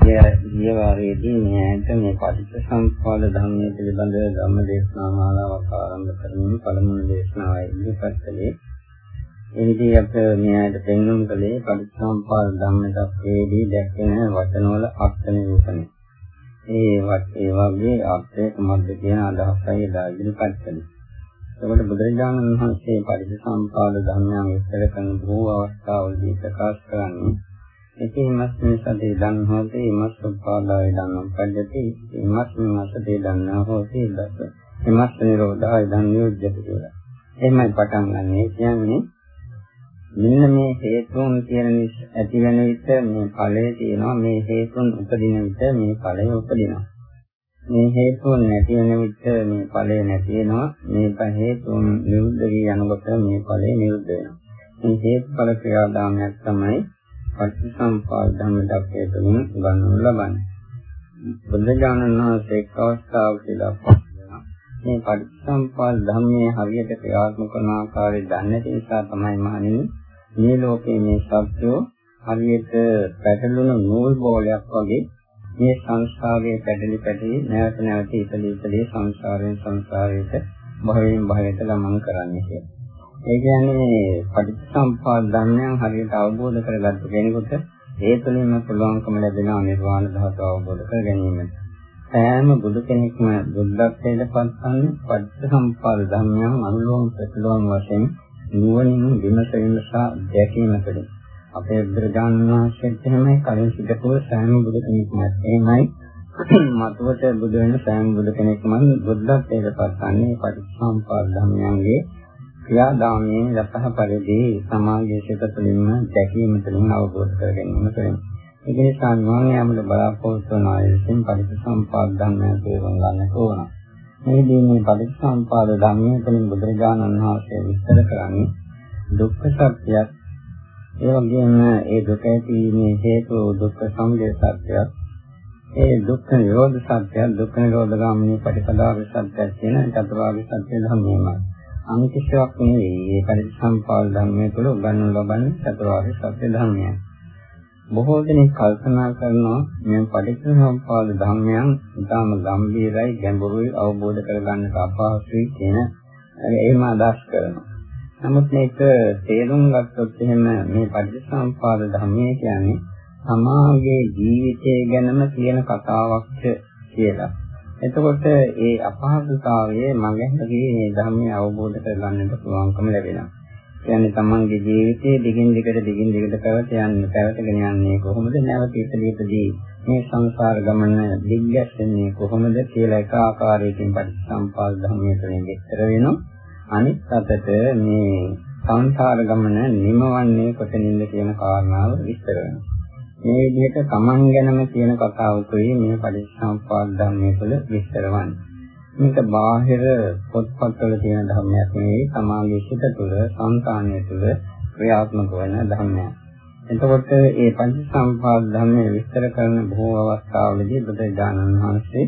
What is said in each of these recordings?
ගිය වාරයේදී මෙයට මේ පටිච්චසමුප්පාද ධර්මයේ පිළිබඳ ධම්ම දේශනා මාලාවක් ආරම්භ කරමින් පළමුව දේශනාවයි ඉදිරිපත් කළේ. එහිදී අප මෙයට පෙන්වුම් කළේ පටිච්චසමුප්පාද ධම්ම දක්වේදී දැක්වෙන වචනවල අර්ථ නිරූපණය. ඒ ඒ වගේ අර්ථය කුමක්ද කියන අදහසයි එදා ඉදිරිපත් කළේ. එතකොට බුදුරජාණන් වහන්සේ පටිච්චසමුප්පාද ධර්මයන් විස්තර කරන බොහෝ අවස්ථාවලදී ප්‍රකාශ කරන්නේ ඉතිමස්මින් සතේ දන් හොතේ ඉමස් උපාදාය දන්නම් පජ්ජති ඉමස්මින් අසතේ දන්නා හොතේ දස ඉමස් නිරෝධාය දන් නියුජ්ජති කියලා. එහෙමයි පටන් ගන්නෙ කියන්නේ මෙන්න මේ හේතුන් කියන ඇති වෙන විට මේ ඵලය තියෙනවා මේ හේතුන් උපදින විට මේ ඵලය උපදිනවා. මේ හේතුන් නැති වෙන විට මේ ඵලය නැති වෙනවා මේ හේතුන් නිරුද්ධ වී යනකොට මේ ඵලය නිරුද්ධ වෙනවා. මේ හේතුඵල ක්‍රියාදාමයක් තමයි පටිච්චසමුපාද ධර්ම දක්වේ තුලින් උගන්වනු ලබන්නේ. බුද්ධ වහන්සේ එක් අවස්ථාවකදී දක්වනවා මේ පටිච්චසමුපාද ධර්මයේ හරියට ක්‍රියාත්මක කරන ආකාරය දන්නේ නැති නිසා තමයි මහණෙනි මේ ලෝකයේ මේ සත්‍යෝ හරියට පැටළුණු නූල් බෝලයක් වගේ මේ සංස්කාරයේ පැටලි පැටලි නැවත නැවත ඉපදී ඉපදී සංස්කාරයෙන් සංස්කාරයට භවයෙන් භවයට ගමන් කරන්නේ කියලා. ඒ කියන්නේ පටිච්චසමුප්පාද ධර්මයන් හරියට අවබෝධ කරගත්ත කෙනෙකුට ඒ තුළින්ම පුළුවන්කම ලැබෙනවා නිර්වාණ ධාතුව අවබෝධ කර ගැනීමට. සෑම බුදු කෙනෙක්ම බුද්ධත්වයට පත්වන්නේ පටිච්චසමුප්පාද ධර්මයන් අනුලෝම ප්‍රතිලෝම වශයෙන් නුවණින් විමස විමසා දැකීම තුළින්. අපේ බුදුරජාණන් වහන්සේත් එහෙමයි කලින් සිටපු සෑම බුදු කෙනෙක්ම එහෙමයි මතුවට බුදු වෙන සෑම බුදු කෙනෙක්ම බුද්ධත්වයට පත්වන්නේ පටිච්චසමුප්පාද ධර්මයන්ගේ ක්‍රියාදාමයෙන් යතහ පරිදි සමාජයේ සිට තුළින්ම දැකීම තුළින් අවබෝධ කර ගැනීම තුළින්. ඒ නිසා නිවන් යාමට බලාපොරොත්තු වන අය විසින් පටිච්චසමුපාද ධර්මය තේරුම් ගන්නට ඕන. මේදී මේ පටිච්චසමුපාද ධර්මය තුළින් බුදුරජාණන් වහන්සේ විස්තර කරන්නේ දුක්ඛ සත්‍යයක්. ඒ වගේම ඒ දුක ඇතිවීමේ හේතු දුක්ඛ සමුදය සත්‍යයක්. ඒ දුක්ඛ නිරෝධ සත්‍යය දුක්ඛ නිරෝධ ගාමිනී පටිපදාවේ සත්‍යය කියන චතුරාර්ය සත්‍ය ධර්මයමයි. අනිත්‍යයක් නෙවෙයි. ඒ පරිසම්පාද ධර්මයේ තුල උගන්වනු ලබන්නේ චතුරාර්ය සත්‍ය ධර්මයයි. බොහෝ දෙනෙක් කල්පනා කරනවා මේ පටිච්චසමුප්පාද ධර්මයන් ඉතාම ගැඹීරයි ගැඹුරුයි අවබෝධ කරගන්නට අපහසුයි කියන එහෙම අදහස් කරනවා. නමුත් මේක තේරුම් ගත්තොත් එහෙම මේ පටිච්චසමුප්පාද ධර්මය කියන්නේ සමාගයේ ජීවිතය ගැනම කියන කතාවක් කියලා. එතකොට ඒ අපහසුතාවයේ මගෙන්දී මේ ධර්මය අවබෝධ කරගන්නට පුළුවන්කම ලැබෙනවා. කියන්නේ තමන්ගේ ජීවිතයේ දිගින් දිගට දිගින් දිගට පැවත යන්නේ පැවතගෙන යන්නේ කොහොමද නැවත ඉදිරියටදී මේ සංසාර ගමන දිග්ගැස්සෙන්නේ කොහොමද කියලා එක ආකාරයකින් පටිච්චසම්පාද ධර්මයේ තුලින් විස්තර වෙනවා. අනිත් අතට මේ සංසාර ගමන නිමවන්නේ කොතනින්ද කියන කාරණාව විස්තර වෙනවා. මේ විදිහට තමන් ගැනම කියන කතාවකුයි මේ පටිච්චසමුප්පාද ධර්මයේ තුළ විස්තර වන්නේ. මේක බාහිර පොත්පත්වල තියෙන ධර්මයක් නෙවෙයි තමාගේ සිත තුළ, සංකාණය තුළ ක්‍රියාත්මක වෙන ධර්මයක්. එතකොට මේ පටිච්චසමුප්පාද ධර්මයේ විස්තර කරන බොහෝ අවස්ථාවලදී බුදුරජාණන් වහන්සේ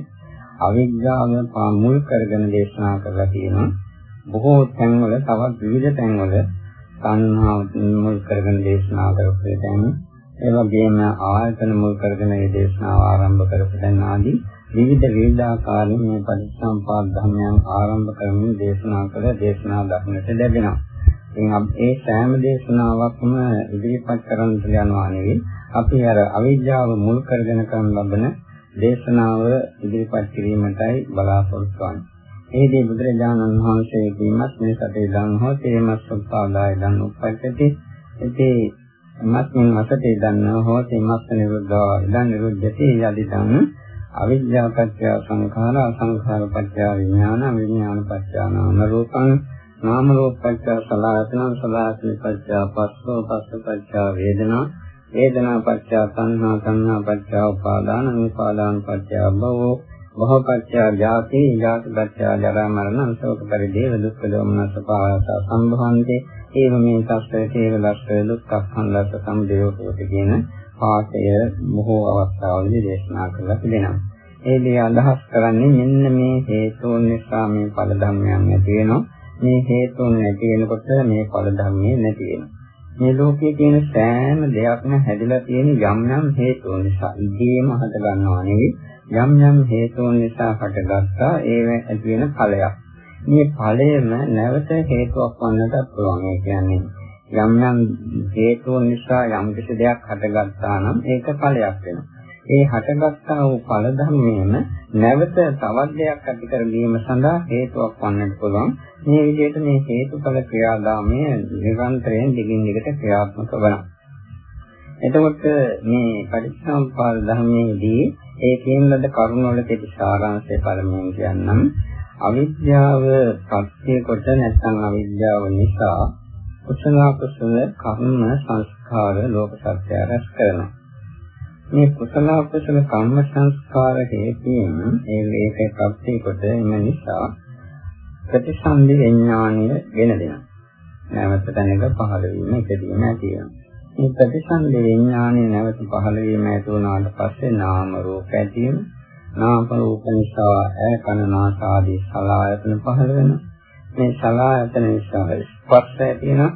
අවිද්‍යාව මුල් කරගෙන දේශනා කරලා තියෙනවා. බොහෝ තැන්වල තවත් විවිධ තැන්වල සංහාව මුල් කරගෙන දේශනා කරපු තැන් ඒ වගේම ආයතන මුල් කරගෙන මේ දේශනාව ආරම්භ කරපු දැන් ආදී විවිධ විවිධාකාරයෙන් මේ පරිසම්පාද ධර්මයන් ආරම්භ කරමින් දේශනා කළ දේශනා දක්නට ලැබෙනවා. ඉතින් ඒ සෑම දේශනාවක්ම ඉදිරිපත් කරන්න යනවා නෙවෙයි අපි අර අවිද්‍යාව මුල් කරගෙන කරන ලබන දේශනාව ඉදිරිපත් කිරීමටයි බලාපොරොත්තු වෙන්නේ. එහිදී බුදුරජාණන් වහන්සේ කීමත් මේ සතේ දන් හෝ තේමස් උපාදාය දන් උප්පත්තති. ඉතින් මත්මින් මසතේ දන්නා හෝති මස්ස නිරුද්ධා ඉදන් නිරුද්ධති යදිදං අවිද්‍යා පත්‍ය සංඛාර සංඛාර පත්‍ය විඥාන විඥාන පත්‍ය නාම රූපං නාම රූප පත්‍ය සලආයතන සලආයතන පත්‍ය පස්සෝ පස්ස පත්‍ය වේදනා වේදනා පත්‍ය සංහා සංහා පත්‍ය උපාදාන උපාදාන පත්‍ය භවෝ භව පත්‍ය ජාති ජාති පත්‍ය ජරා මරණ ශෝක පරිදේව දුක්ඛ දෝමනස පාස සම්භවන්තේ ඒව මේ සස්ත්‍රයේ තේර ලක්ෂය දුක්ඛංලස්ස සම්දේව හොති කියන පාඨය බොහෝ අවස්ථාවලදී දේශනා කරලා තිබෙනවා. ඒ දේ අදහස් කරන්නේ මෙන්න මේ හේතුන් නිසා මේ ඵල ධර්මයන් ඇති වෙනවා. මේ හේතුන් නැති වෙනකොට මේ ඵල ධර්මයේ නැති වෙනවා. මේ ලෝකයේ තියෙන සෑම දෙයක්ම හැදිලා තියෙන යම් යම් හේතුන් නිසා ඉදීම හද ගන්නවා නෙවෙයි යම් යම් හේතුන් නිසා හටගත්තා ඒව ඇති වෙන ඵලයක්. මේ ඵලයම නැවත හේතුවක් වන්නට පුළුවන්. ඒ කියන්නේ යම් යම් හේතුන් නිසා යම් කිසි දෙයක් හටගත්තා නම් ඒක ඵලයක් වෙනවා. ඒ හටගත්තා වූ ඵල ධර්මයේම නැවත තවත් දෙයක් ඇති කර ගැනීම සඳහා හේතුවක් වන්නට පුළුවන්. මේ විදිහට මේ හේතුඵල ක්‍රියාදාමය නිරන්තරයෙන් දිගින් දිගට ක්‍රියාත්මක වෙනවා. එතකොට මේ පටිච්චසමුප්පාද ධර්මයේදී ඒ කියන ලද කරුණ වල කෙටි සාරාංශය පළමුවෙන් කියන්නම්. අවිද්‍යාව පත්‍ය කොට නැත්නම් අවිද්‍යාව නිසා කුසල කුසල කර්ම සංස්කාර ලෝක සත්‍ය රැස් කරනවා. මේ කුසල කුසල කර්ම සංස්කාර හේතුයෙන් ඒ ලේඛේ පත්‍ය කොට එන නිසා ප්‍රතිසන්දි විඥානය ගෙන දෙනවා. නැවත තැනක පහළ වීම ඉදීම ඇති වෙනවා. මේ ප්‍රතිසන්දි විඥානය නැවත පහළ වීම ඇති වුණාට පස්සේ නාම රූප ඇති වෙනවා. නාම රූප නිසා ඇය කන නාස ආදී සලආයතන පහළ වෙනවා. මේ සලආයතන නිසා ස්පර්ශ ඇති වෙනවා.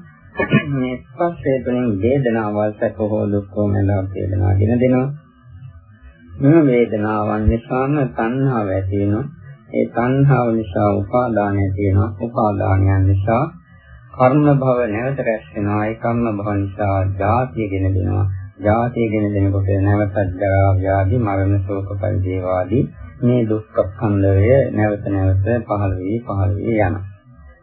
මේ ස්පර්ශය තුළින් වේදනාවල් සැප හෝ දුක් හෝ මෙලව වේදනාගෙන දෙනවා. මේ වේදනාවන් නිසාම තණ්හාව ඇති වෙනවා. ඒ තණ්හාව නිසා උපාදානය තියෙනවා. උපාදානයන් නිසා කර්ම භව නැවත රැස් වෙනවා. ඒ කර්ම භව නිසා ජාතිය ගෙන දෙනවා. ජාතිය ගෙන දෙනකොට නැවතත් ජරා ව්‍යාධි මරණ ශෝක පරිදේවාදී මේ දුක්ඛ ස්කන්ධය නැවත නැවත පහළ වී පහළ වී යනවා.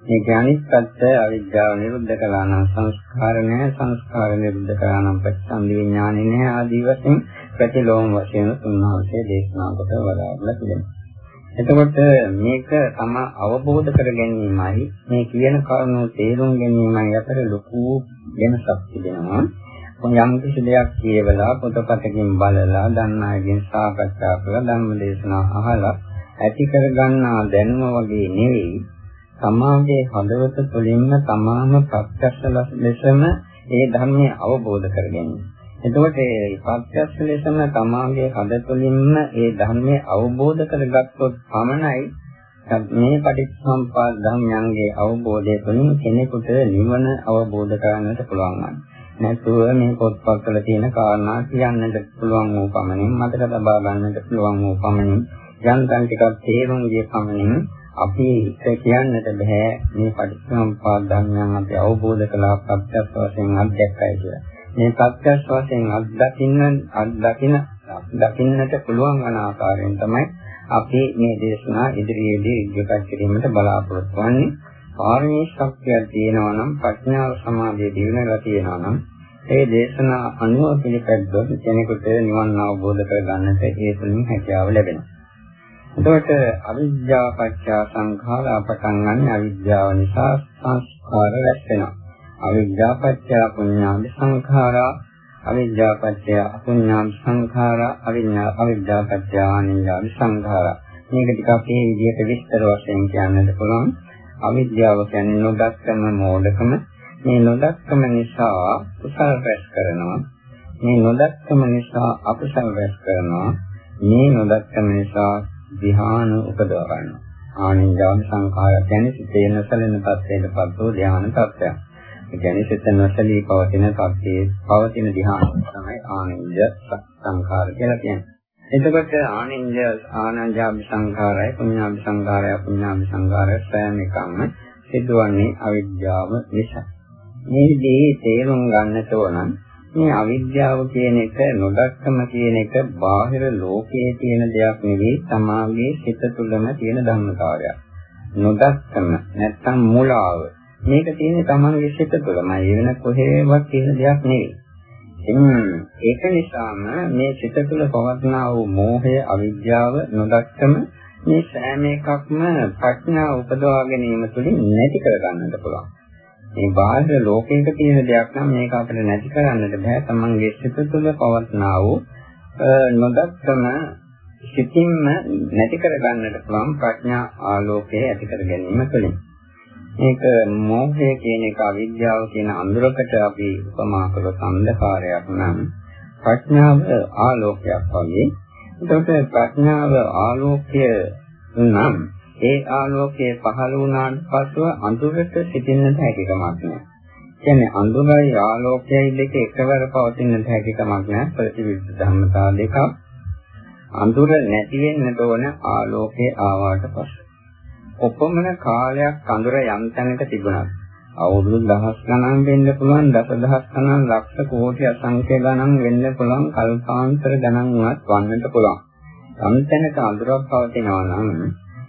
මේ අනිත් පැත්ත අවිද්‍යාව නිරුද්ධ කළා නම් සංස්කාර නැහැ සංස්කාර නිරුද්ධ කළා නම් ප්‍රතිසන්දි විඥානෙ නැහැ ආදී වශයෙන් ප්‍රතිලෝම වශයෙන් තුන්වහන්සේ දේශනා කොට වදාළා තිබෙනවා. එතකොට මේක තම අවබෝධ කර ගැනීමයි මේ කියන කරුණු තේරුම් ගැනීමයි අතර ලොකු වෙනසක් තිබෙනවා. යම් කිසි දෙයක් කියවලා පොතපතකින් බලලා දන්න අයගෙන් සාකච්ඡා කරලා ධර්ම දේශනා අහලා ඇති කර ගන්නා දැනුම වගේ නෙවෙයි සමාජයේ හදවත තුළින්ම තමාම ප්‍රත්‍යක්ෂ ලෙසම ඒ ධර්මය අවබෝධ කර ගැනීම. එතකොට ඒ ප්‍රත්‍යක්ෂ ලෙසම තමාගේ හද තුළින්ම ඒ ධර්මය අවබෝධ කරගත්තොත් පමණයි මේ පටිච්චසමුප්පාද ධර්මයන්ගේ අවබෝධය තුළින් කෙනෙකුට නිවන අවබෝධ කරගන්නට පුළුවන් වන්නේ. නැතුව මේ පොත්පත්වල තියෙන කාරණා කියන්නට පුළුවන් වූ පමණින් මතක තබා ගන්නට පුළුවන් වූ පමණින් යන්තම් ටිකක් තේරුම් ගිය පමණින් අපි කියන්නට බෑ මේ පටිච්චසමුප්පාද ධර්මයන් අපි අවබෝධ කළා ප්‍රත්‍යක්ෂ වශයෙන් අත්දැක්කයි කියලා. මේ ප්‍රත්‍යක්ෂ වශයෙන් අත්දකින්න අත්දකින්න දකින්නට පුළුවන් වන ආකාරයෙන් තමයි අපි මේ දේශනා ඉදිරියේදී ඉදිරිපත් කිරීමට බලාපොරොත්තු වෙන්නේ. පාරමී ශක්තියක් තියෙනවා නම් ප්‍රඥාව සමාධිය දිනනලා තියෙනවා නම් ඒ දේශනා අනුව පිළිපැද්දොත් කෙනෙකුට නිවන් අවබෝධ කරගන්නට ඒ තුලින් හැකියාව ලැබෙනවා. එතකොට අවිද්‍යාව පත්‍ය සංඛාරා පටන් ගන්න අවිද්‍යාව නිසා සංස්කාර රැස් වෙනවා. අවිද්‍යාපත්‍ය පුඤ්ඤාභි සංඛාරා අවිද්‍යාපත්‍ය අපුඤ්ඤාභි සංඛාරා අවිඤ්ඤා අවිද්‍යාපත්‍ය ආනිඤ්ඤාභි සංඛාරා මේක ටිකක් මේ විදිහට විස්තර වශයෙන් කියන්නත් පුළුවන් අවිද්‍යාව කියන්නේ නොදක්කම මෝඩකම මේ නොදක්කම නිසා කුසල රැස් කරනවා. මේ නොදක්කම නිසා අකුසල රැස් කරනවා. මේ නොදක්කම නිසා ධ්‍යාන උපදව ගන්නවා. ආනිඤ්ඤාභි සංඛාරා කියන්නේ සිතේ නොසලෙන තත්ත්වයටපත් වූ ධ්‍යාන තත්ත්වයක්. ඒ කියන්නේ සිත නොසලී පවතින සත්‍යයේ පවතින ධ්‍යාන තමයි ආනින්ජ සංඛාර කියලා කියන්නේ. එතකොට ආනින්ජ ආනන්ජාභි සංඛාරය පුඤ්ඤාභි සංඛාරය පුඤ්ඤාභි සංඛාරය සෑම එකම සිදුවන්නේ අවිද්‍යාව නිසා. මේදී තේරුම් ගන්නට ඕන මේ අවිද්‍යාව කියන එක නොදක්කම කියන එක බාහිර ලෝකයේ තියෙන දෙයක් නෙවෙයි තමාගේ සිත තුළම තියෙන ධර්මතාවයක්. නොදක්කම නැත්තම් මුලාව මේක තියෙන්නේ තමන්ගේ සිත තුළමයි වෙන කොහේවත් තියෙන දෙයක් නෙවෙයි. ඒක නිසාම මේ සිත තුළ පවත්නා වූ මෝහය, අවිද්‍යාව, නොදක්කම මේ සෑම එකක්ම ප්‍රඥාව උපදවා ගැනීම තුළින් නැති කර ගන්නට පුළුවන්. මේ බාහිර ලෝකයක තියෙන දෙයක් නම් මේක අපිට නැති කරන්නට බෑ. තමන්ගේ සිත තුළ පවත්නා වූ නොදක්කම සිතින්ම නැති කර ගන්නට පුළුවන් ප්‍රඥා ආලෝකය ඇති කර ගැනීම තුළින්. මේක මෝහය කියන එක අවිද්‍යාව කියන අඳුරකට අපි උපමා කළ සම්දකාරයක් නම් ප්‍රඥාව ආලෝකයක් වගේ. එතකොට ප්‍රඥාව ආලෝකය නම් ඒ ආලෝකය පහළ වුණාට පස්සෙ අඳුරට සිටින්නට හැකියාවක් නැහැ. කියන්නේ අඳුරයි ආලෝකයයි දෙක එකවර පවතින හැකියාවක් නෑ ප්‍රතිවිරුද්ධ ධර්මතා දෙකක්. අඳුර නැති වෙන්න ඕන ආලෝකේ ආවාට පස්සේ. කොපමණ කාලයක් අඳුර යම් තැනක තිබුණත් අවුරුදු දහස් ගණන් වෙන්න පුළුවන් දසදහස් ගණන් ලක්ෂ කෝටි අසංඛ්‍ය ගණන් වෙන්න පුළුවන් කල්පාන්තර ගණන් වුණත් වන්නට පුළුවන්. යම් තැනක අඳුරක් පවතිනවා නම්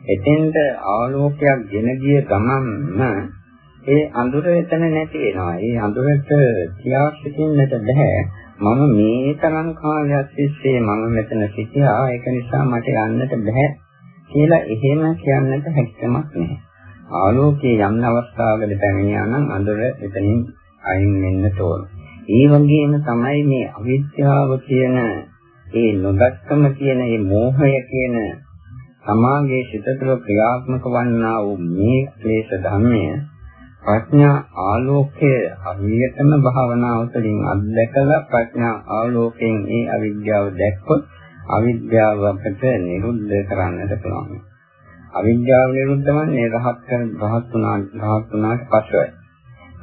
එතෙන්ට ආලෝකයක් ගෙන ගිය ගමන්ම ඒ අඳුර එතන නැති වෙනවා. ඒ අඳුරට තියා සිටින්නට බෑ. මම මේ තරම් කාලයක් තිස්සේ මම මෙතන සිටියා. ඒක නිසා මට යන්නට බෑ කියලා එහෙම කියන්නට හැකියාවක් නැහැ. ආලෝකයේ යම් අවස්ථාවකදී පැමිණියා නම් අඳුර එතනින් අයින් වෙන්න ඕන. ඒ වගේම තමයි මේ අවිද්‍යාව කියන ඒ නොදක්කම කියන ඒ මෝහය කියන සමාගයේ සිත තුළ ක්‍රියාත්මක වන්නා වූ මේ ක්ලේශ ධර්මය ප්‍රඥා ආලෝකය හරියටම භාවනාව තුළින් අත්දැකලා ප්‍රඥා ආලෝකයෙන් ඒ අවිද්‍යාව දැක්කොත් අවිද්‍යාව අපට නිරුද්ධ කරන්නට පුළුවන්. අවිද්‍යාව නිරුද්ධ වන්නේ රහත් කරන රහත් වුණාට රහත් වුණාට පස්සෙයි.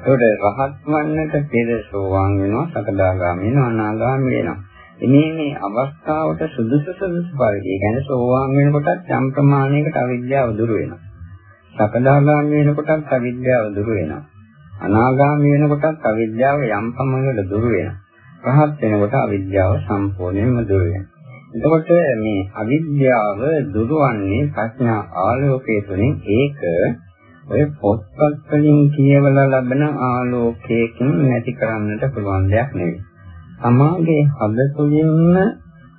ඒකට රහත් වන්නට පෙර සෝවාන් වෙනවා, සකදාගාමී වෙනවා, අනාගාමී වෙනවා. මේ මේ අවස්ථාවට සුදුසු සුදුසු පරිදි කියන්නේ සෝවාන් වෙනකොටත් යම් ප්‍රමාණයකට අවිද්‍යාව දුරු වෙනවා. සකදාගාමී වෙනකොටත් අවිද්‍යාව දුරු වෙනවා. අනාගාමී වෙනකොටත් අවිද්‍යාව යම් පමණකට දුරු වෙනවා. රහත් වෙනකොට අවිද්‍යාව සම්පූර්ණයෙන්ම දුරු වෙනවා. එතකොට මේ අවිද්‍යාව දුරවන්නේ ප්‍රඥා ආලෝකයේ තුලින් ඒක ඔය පොත්පත් වලින් කියවලා ලබන ආලෝකයකින් නැති කරන්නට පුළුවන් දෙයක් නෙවෙයි. සමාගයේ හද තුළින්ම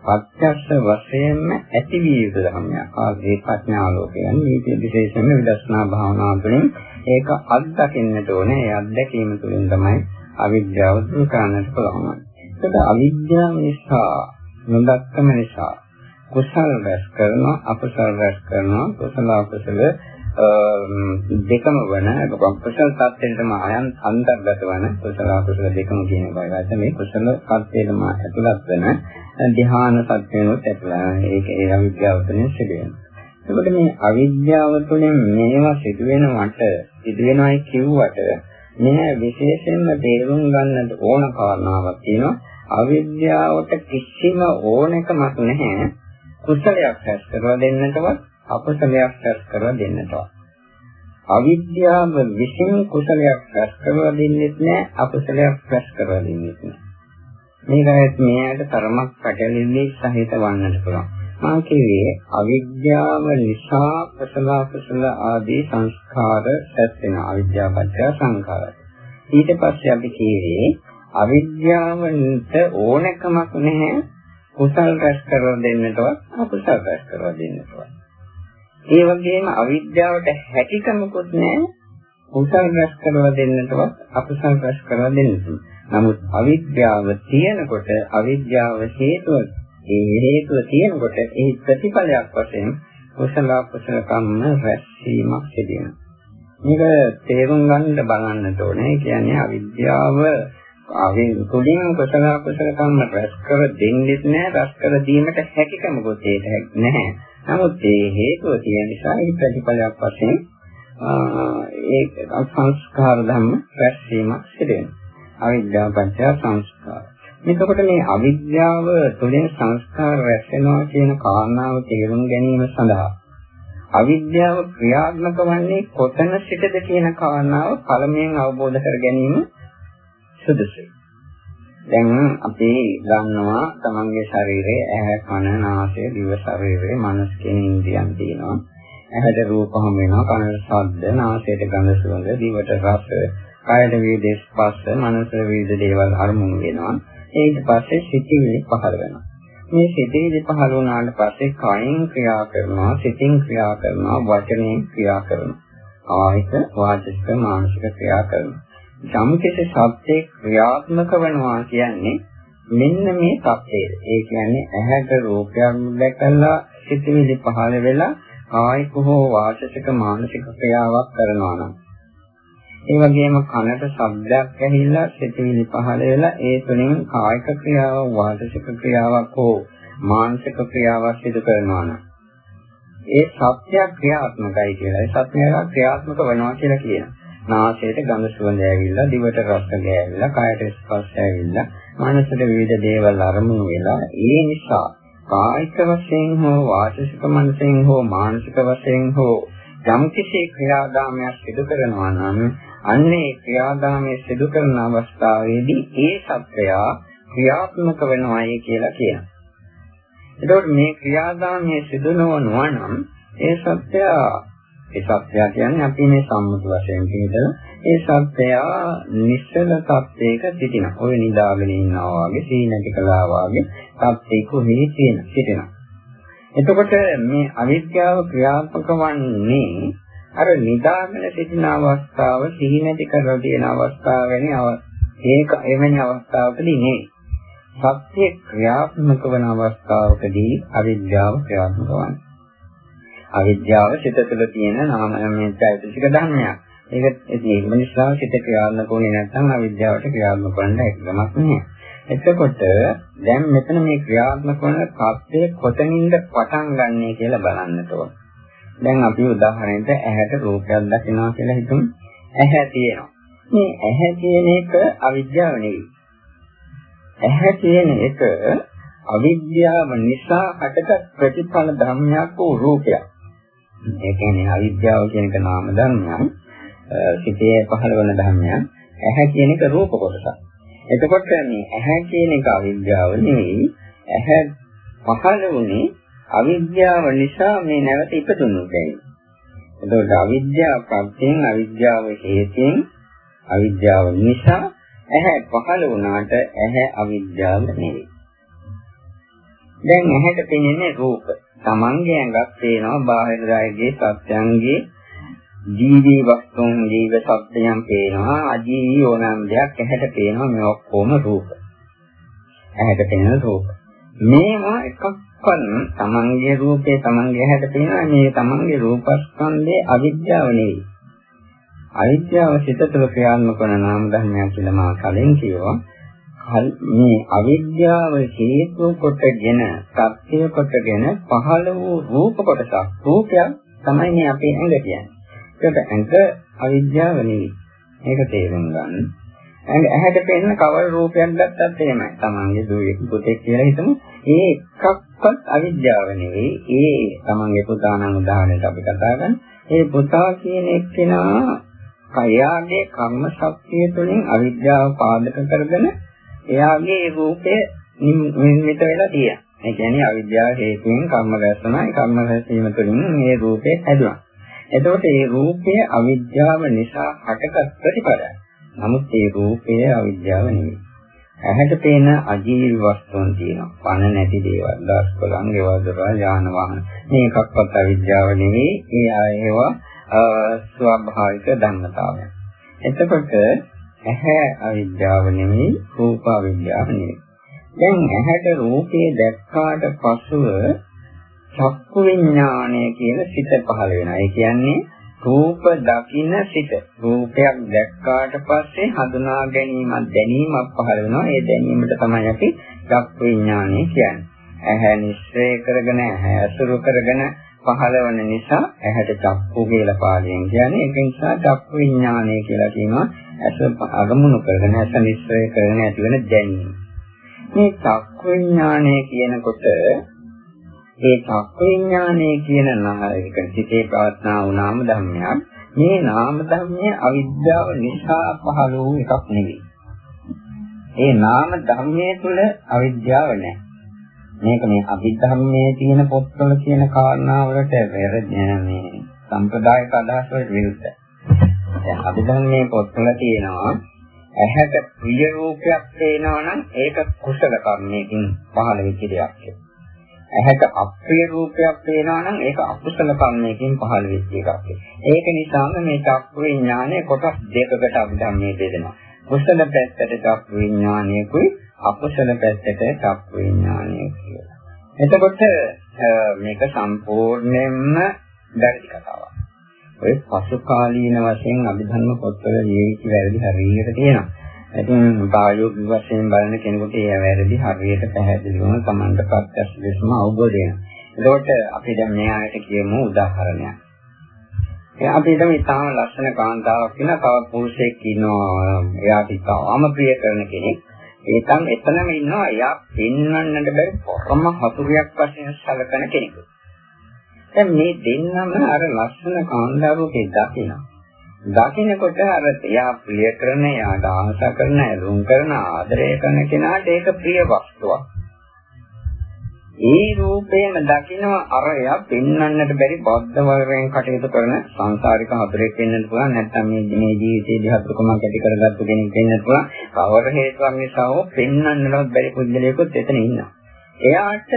ප්‍රත්‍යක්ෂ වශයෙන්ම ඇති විය යුතු ධර්මයක්. ආදී ප්‍රඥාලෝකයන් මේ විශේෂයෙන්ම විදර්ශනා භාවනාව තුළින් ඒක අත්දකින්නට ඕනේ. ඒ අත්දැකීම තුළින් තමයි අවිද්‍යාව දුරු කරන්නට පුළුවන්. ඒකට අවිද්‍යාව නිසා නොදක්කම නිසා කුසල රැස් කරනවා අපසල රැස් කරනවා කුසල අපසල දෙකම වන කුසල tattෙන්ටම අයන් අන්තර්ගත වන කුසල අකුසල දෙකම කියන එකයි මේ කුසල tattෙටම ඇතුළත් වෙන ධ්‍යාන සත්‍යනොත් ඇතුළත් ඒක ඒ අවිද්‍යාව තුළින් සිදු වෙනවා. එතකොට මේ අවිද්‍යාව තුළින් මේවා සිදු වෙනවට සිදු වෙනවයි කිව්වට මෙහ විශේෂයෙන්ම තේරුම් ගන්නට ඕන කාරණාවක් තියෙනවා. අවිද්‍යාවට කිසිම ඕනකමක් නැහැ කුසලයක් රැස් කරලා දෙන්නටවත් අපසලයක් රැස් කරලා දෙන්නටවත්. අවිද්‍යාව විසින් කුසලයක් රැස් කරලා දෙන්නෙත් නැහැ අපසලයක් රැස් කරලා දෙන්නෙත් නැහැ. මේකත් මෙයාට තරමක් පැටලෙන්නේ සහිත වන්නට පුළුවන්. මා කියවේ අවිද්‍යාව නිසා කුසල කුසල ආදී සංස්කාර රැස් වෙන අවිද්‍යාව පත්‍ය සංඛාරය. ඊට පස්සේ අපි කියවේ අවිද්‍යාවට ඕනකමක් නැහැ කුසල රැස් කරලා දෙන්නටවත් අකුසල රැස් කරලා දෙන්නටවත්. ඒ වගේම අවිද්‍යාවට හැකියකමකුත් නැහැ කුසල රැස් කරලා දෙන්නටවත් අකුසල රැස් කරලා දෙන්නට. නමුත් අවිද්‍යාව තියෙනකොට අවිද්‍යාව හේතුව ඒ හේතුව තියෙනකොට ඒ ප්‍රතිඵලයක් වශයෙන් කුසල කුසල කම්ම රැස්වීමක් සිදු වෙනවා. මේක තේරුම් ගන්න බලන්නට ඕනේ. කියන්නේ අවිද්‍යාව ආවෙන් තුලින් කුසල කුසල කම්ම රැස් කර දෙන්නේ නැහැ, රැස් කර දීමට හැකියකමකුත් ඒක නැහැ. නමුත් ඒ හේතුව තියෙන නිසා ඒ ප්‍රතිඵලයක් වශයෙන් ඒ සංස්කාර ධර්ම රැස්වීමක් සිදු වෙනවා. අවිද්‍යාව පත්‍ය සංස්කාර. මේකකොට මේ අවිද්‍යාව තුළින් සංස්කාර රැස් වෙනවා කියන කාරණාව තේරුම් ගැනීම සඳහා අවිද්‍යාව ක්‍රියාත්මක වන්නේ කොතන සිටද කියන කාරණාව පළමුවෙන් අවබෝධ කර ගැනීම සුදුසුයි. දැන් අපි ගන්නවා තමන්ගේ ශරීරයේ ඇහැ කන නාසය දිව ශරීරයේ මනස කියන ඉන්ද්‍රියන් තියෙනවා. ඇහැට රූප හම් වෙනවා කනට ශබ්ද නාසයට ගඳ සුවඳ දිවට රස කයට වේදේ ස්පර්ශ මනසට වේද දේවල් අරමුණු වෙනවා. ඊට පස්සේ සිතිවිලි පහළ වෙනවා. මේ සිතිවිලි පහළ වුණාට පස්සේ කයින් ක්‍රියා කරනවා සිතින් ක්‍රියා කරනවා වචනෙන් ක්‍රියා කරනවා. ආයත වාචික මානසික ක්‍රියා කරනවා. යම්කිසි සත්‍යයක් ක්‍රියාත්මක වෙනවා කියන්නේ මෙන්න මේ தත්ත්වය. ඒ කියන්නේ ඇහැට රූපයක් දැකලා සිතිවිලි පහළ වෙලා කායික හෝ වාචික මානසික ක්‍රියාවක් කරනවා නම් ඒ වගේම කනට ශබ්දයක් ඇහිලා සිතිවිලි පහළ වෙලා ඒ තුළින් කායික ක්‍රියාවක් වාචික ක්‍රියාවක් හෝ මානසික ක්‍රියාවක් සිදු කරනවා නම් ඒ සත්‍ය ක්‍රියාත්මකයි කියලා. ඒ සත්‍යය ක්‍රියාත්මක වෙනවා කියලා කියනවා. නාසයට ගඳ සුවඳ ඇවිල්ලා, දිවට රස ගෑවිලා, කයට ස්පර්ශ ඇවිල්ලා, මනසට විවිධ දේවල් අරමුණු වෙලා, ඒ නිසා කායික වශයෙන් හෝ වාචික මනසෙන් හෝ මානසික වශයෙන් හෝ යම් කිසි ක්‍රියාදාමයක් සිදු කරනවා නම් අන්නේ ක්‍රියාදාමයේ සිදු කරන අවස්ථාවේදී ඒ සත්‍යය ක්‍රියාත්මක වෙනවායි කියලා කියනවා. එතකොට මේ ක්‍රියාදාමයේ සිදු නොවනවා නම් ඒ සත්‍යය ඒ සත්‍යය කියන්නේ අපි මේ සම්මුති වශයෙන් කියදලා ඒ සත්‍යය නිශ්චල සත්‍යයක සිටින. ඔය නිදාගෙන ඉන්නවා වගේ, සීනටි කළා වගේ සත්‍යයක මෙහි තියෙන සිටිනවා. එතකොට මේ අවිද්‍යාව ක්‍රියාත්මක වන්නේ අර නිදාගෙන සිටින අවස්ථාව සීනටි කරලා තියෙන අවස්ථාව වැනි ඒක එවැනි අවස්ථාවකදී නෙවෙයි. සත්‍ය ක්‍රියාත්මක වන අවස්ථාවකදී අවිද්‍යාව ක්‍රියාත්මක වන්නේ. අවිද්‍යාව සිත තුළ තියෙන නාම මේ චෛතසික ධර්මයක්. ඒක ඒක නිසා සිත ක්‍රියාත්මක වෙන්නේ නැත්නම් අවිද්‍යාවට ක්‍රියාත්මක කරන්න එකමක් නෑ. එතකොට දැන් මෙතන මේ ක්‍රියාත්මක වන කප්පේ කොතනින්ද පටන් ගන්නෙ කියලා බලන්නට ඕන. දැන් අපි උදාහරණයට ඇහැට රූපයක් දකිනවා කියලා හිතමු. ඇහැ තියෙනවා. මේ ඇහැ කියන එක අවිද්‍යාව නෙවෙයි. ඇහැ කියන එක අවිද්‍යාව නිසා හටගත් ප්‍රතිඵල ධර්මයක් වූ රූපයක්. ඒ කියන්නේ අවිද්‍යාව කියන එක නාම ධර්මයක්. සිතේ පහළ වෙන ධර්මයක්. ඇහැ කියන එක රූප කොටසක්. එතකොට මේ ඇහැ කියන එක අවිද්‍යාව නෙවෙයි. ඇහැ පහළ වුණේ අවිද්‍යාව නිසා මේ නැවත ඉපදුණු දෙයක්. එතකොට අවිද්‍යාව ප්‍රත්‍යයෙන් අවිද්‍යාව හේතුයෙන් අවිද්‍යාව නිසා ඇහැ පහළ වුණාට ඇහැ අවිද්‍යාව නෙවෙයි. දැන් ඇහැට පෙනෙන්නේ රූප. Tamange ඇඟක් පේනවා බාහිර රායගේ සත්‍යංගේ ජීවී වස්තුන් ජීව සත්‍යයන් පේනවා අජීවී ඕනෑම දෙයක් ඇහැට පේනවා මේ ඔක්කොම රූප. ඇහැට පෙනෙන රූප. මේවා එකක්වත් Tamange රූපේ Tamange ඇහැට පේනවා මේ Tamange රූපස්කන්ධයේ අවිද්‍යාව නෙවෙයි. අවිද්‍යාව සිත තුළ ක්‍රියාත්මක කරන නාම ධර්මයක් කියලා මා කලින් කිව්වා. මේ අවිද්‍යාව හේතු කොටගෙන සත්‍ය කොටගෙන පහළ වූ රූප කොටසක් රූපයක් තමයි මේ අපේ ඇඟ කියන්නේ. ඒකට ඇඟ අවිද්‍යාව නෙවෙයි. මේක තේරුම් ගන්න. ඇඟ ඇහැට පෙනෙන කවර රූපයක් ගත්තත් එහෙමයි. තමන්ගේ දුවේ පුතෙක් කියලා හිතමු. ඒ එකක්වත් අවිද්‍යාව නෙවෙයි. ඒ තමන්ගේ පුතා නම් උදාහරණයක් අපි කතා කරන. ඒ පුතා කියන එක්කෙනා කයාගේ කර්ම ශක්තිය තුළින් අවිද්‍යාව පාදක කරගෙන එයාගේ රූපය නිර්මිත වෙලා තියෙනවා. ඒ කියන්නේ අවිද්‍යාව හේතුවෙන් කර්ම රැස්නයි කර්ම රැස්වීම තුළින් මේ රූපය හැදුණා. එතකොට මේ රූපය අවිද්‍යාව නිසා හටගත් ප්‍රතිපලයි. නමුත් මේ රූපය අවිද්‍යාව නෙවෙයි. ඇහැට පේන අජීවී වස්තුන් තියෙනවා. පණ නැති දේවල්, දස් කොළන්, ගෙවල් දොරවල්, යාන වාහන. මේ එකක්වත් අවිද්‍යාව නෙවෙයි. ඒ ඒවා ස්වභාවික ධර්මතාවය. එතකොට ඇහැ අවිද්‍යාව නෙමෙයි රූප අවිද්‍යාව නෙමෙයි. දැන් ඇහැට රූපේ දැක්කාට පසුව චක්කු විඥානය කියන සිත පහළ වෙනවා. ඒ කියන්නේ රූප දකින්න සිත. රූපයක් දැක්කාට පස්සේ හඳුනා ගැනීමක් දැනීමක් පහළ වෙනවා. ඒ දැනීමට තමයි අපි චක්කු විඥානය කියන්නේ. ඇහැ නිශ්චය කරගෙන ඇහැ අසුරු කරගෙන පහළවන නිසා ඇහැට චක්කු කියලා පාලියෙන් කියන්නේ ඒක නිසා චක්කු විඥානය කියලා කියනවා ඇස අගමුණු කරගෙන ඇස නිස්සය කරගෙන ඇතිවන දැනීම. මේ චක්කු විඥානය කියනකොට ඒ චක්කු විඥානය කියන නායක සිතේ පවත්නා වූ නාම ධර්මයක් මේ නාම ධර්මයේ අවිද්‍යාව නිසා පහළ වූ එකක් නෙවෙයි. ඒ නාම ධර්මයේ තුල අවිද්‍යාව නැහැ. මේක මේ අභිධර්මයේ තියෙන පොත්වල කියන කාරණාවලට වැරදි මේ සම්ප්‍රදායික අදහස් වලට විරුද්ධයි. දැන් අභිධර්මයේ පොත්වල තියෙනවා ඇහැට ප්‍රිය රූපයක් පේනවා නම් ඒක කුසල කර්මයකින් පහළ වෙච්ච දෙයක්. ඇහැට අප්‍රිය රූපයක් පේනවා නම් ඒක අකුසල කර්මයකින් පහළ වෙච්ච එකක්. ඒක නිසාම මේ චක්කු විඥානය කොටස් දෙකකට අභිධර්මයේ බෙදෙනවා. කුසල පැත්තට චක්කු විඥානයකුයි අකුසල පැත්තට චක්කු විඥානය කියලා. එතකොට මේක සම්පූර්ණයෙන්ම දැක්ටි කතාවක්. ඔය පසු කාලීන වශයෙන් අභිධර්ම පොත්වල ලියවිච්ච වැරදි හරියට තියෙනවා. ඉතින් ප්‍රායෝගික වශයෙන් බලන කෙනෙකුට ඒ වැරදි හරියට පැහැදිලිවම Tamanta ප්‍රත්‍යක්ෂ ලෙසම අවබෝධ වෙනවා. එතකොට අපි දැන් මෙයාට කියමු උදාහරණයක්. අපි හිතමු ඉතාම ලස්සන කාන්තාවක් ඉන්නවා තව පුරුෂයෙක් ඉන්නවා එයාට ඉතාම ප්‍රිය කරන කෙනෙක් ඒකම් එතනම ඉන්නවා එයා පින්නන්නට බැරි පොරම හතුරියක් වශයෙන් සැලකෙන කෙනෙක් දැන් මේ දෙන්නම අර ලස්සන කාන්තාවකේ දකිනවා දකින්නකොට අර එයා ප්‍රිය කරන එයාට ආශා කරන ඇලුම් කරන ආදරය කරන කෙනාට ඒක ප්‍රිය වස්තුවක්. ඒ රූපේම දකින්න අර එයා පෙන්වන්නට බැරි බද්ධ වර්ගයෙන් කටයුතු කරන සංසාරික හතරෙක් වෙන්නත් පුළුවන් නැත්නම් මේ මේ ජීවිතයේදී හතරකමක් ඇති කරගත්තු කෙනෙක් වෙන්නත් පුළුවන්. කවර හේතුවක් නිසා හෝ පෙන්වන්නවත් බැරි පුද්ගලයෙකුත් එතන ඉන්නවා. එයාට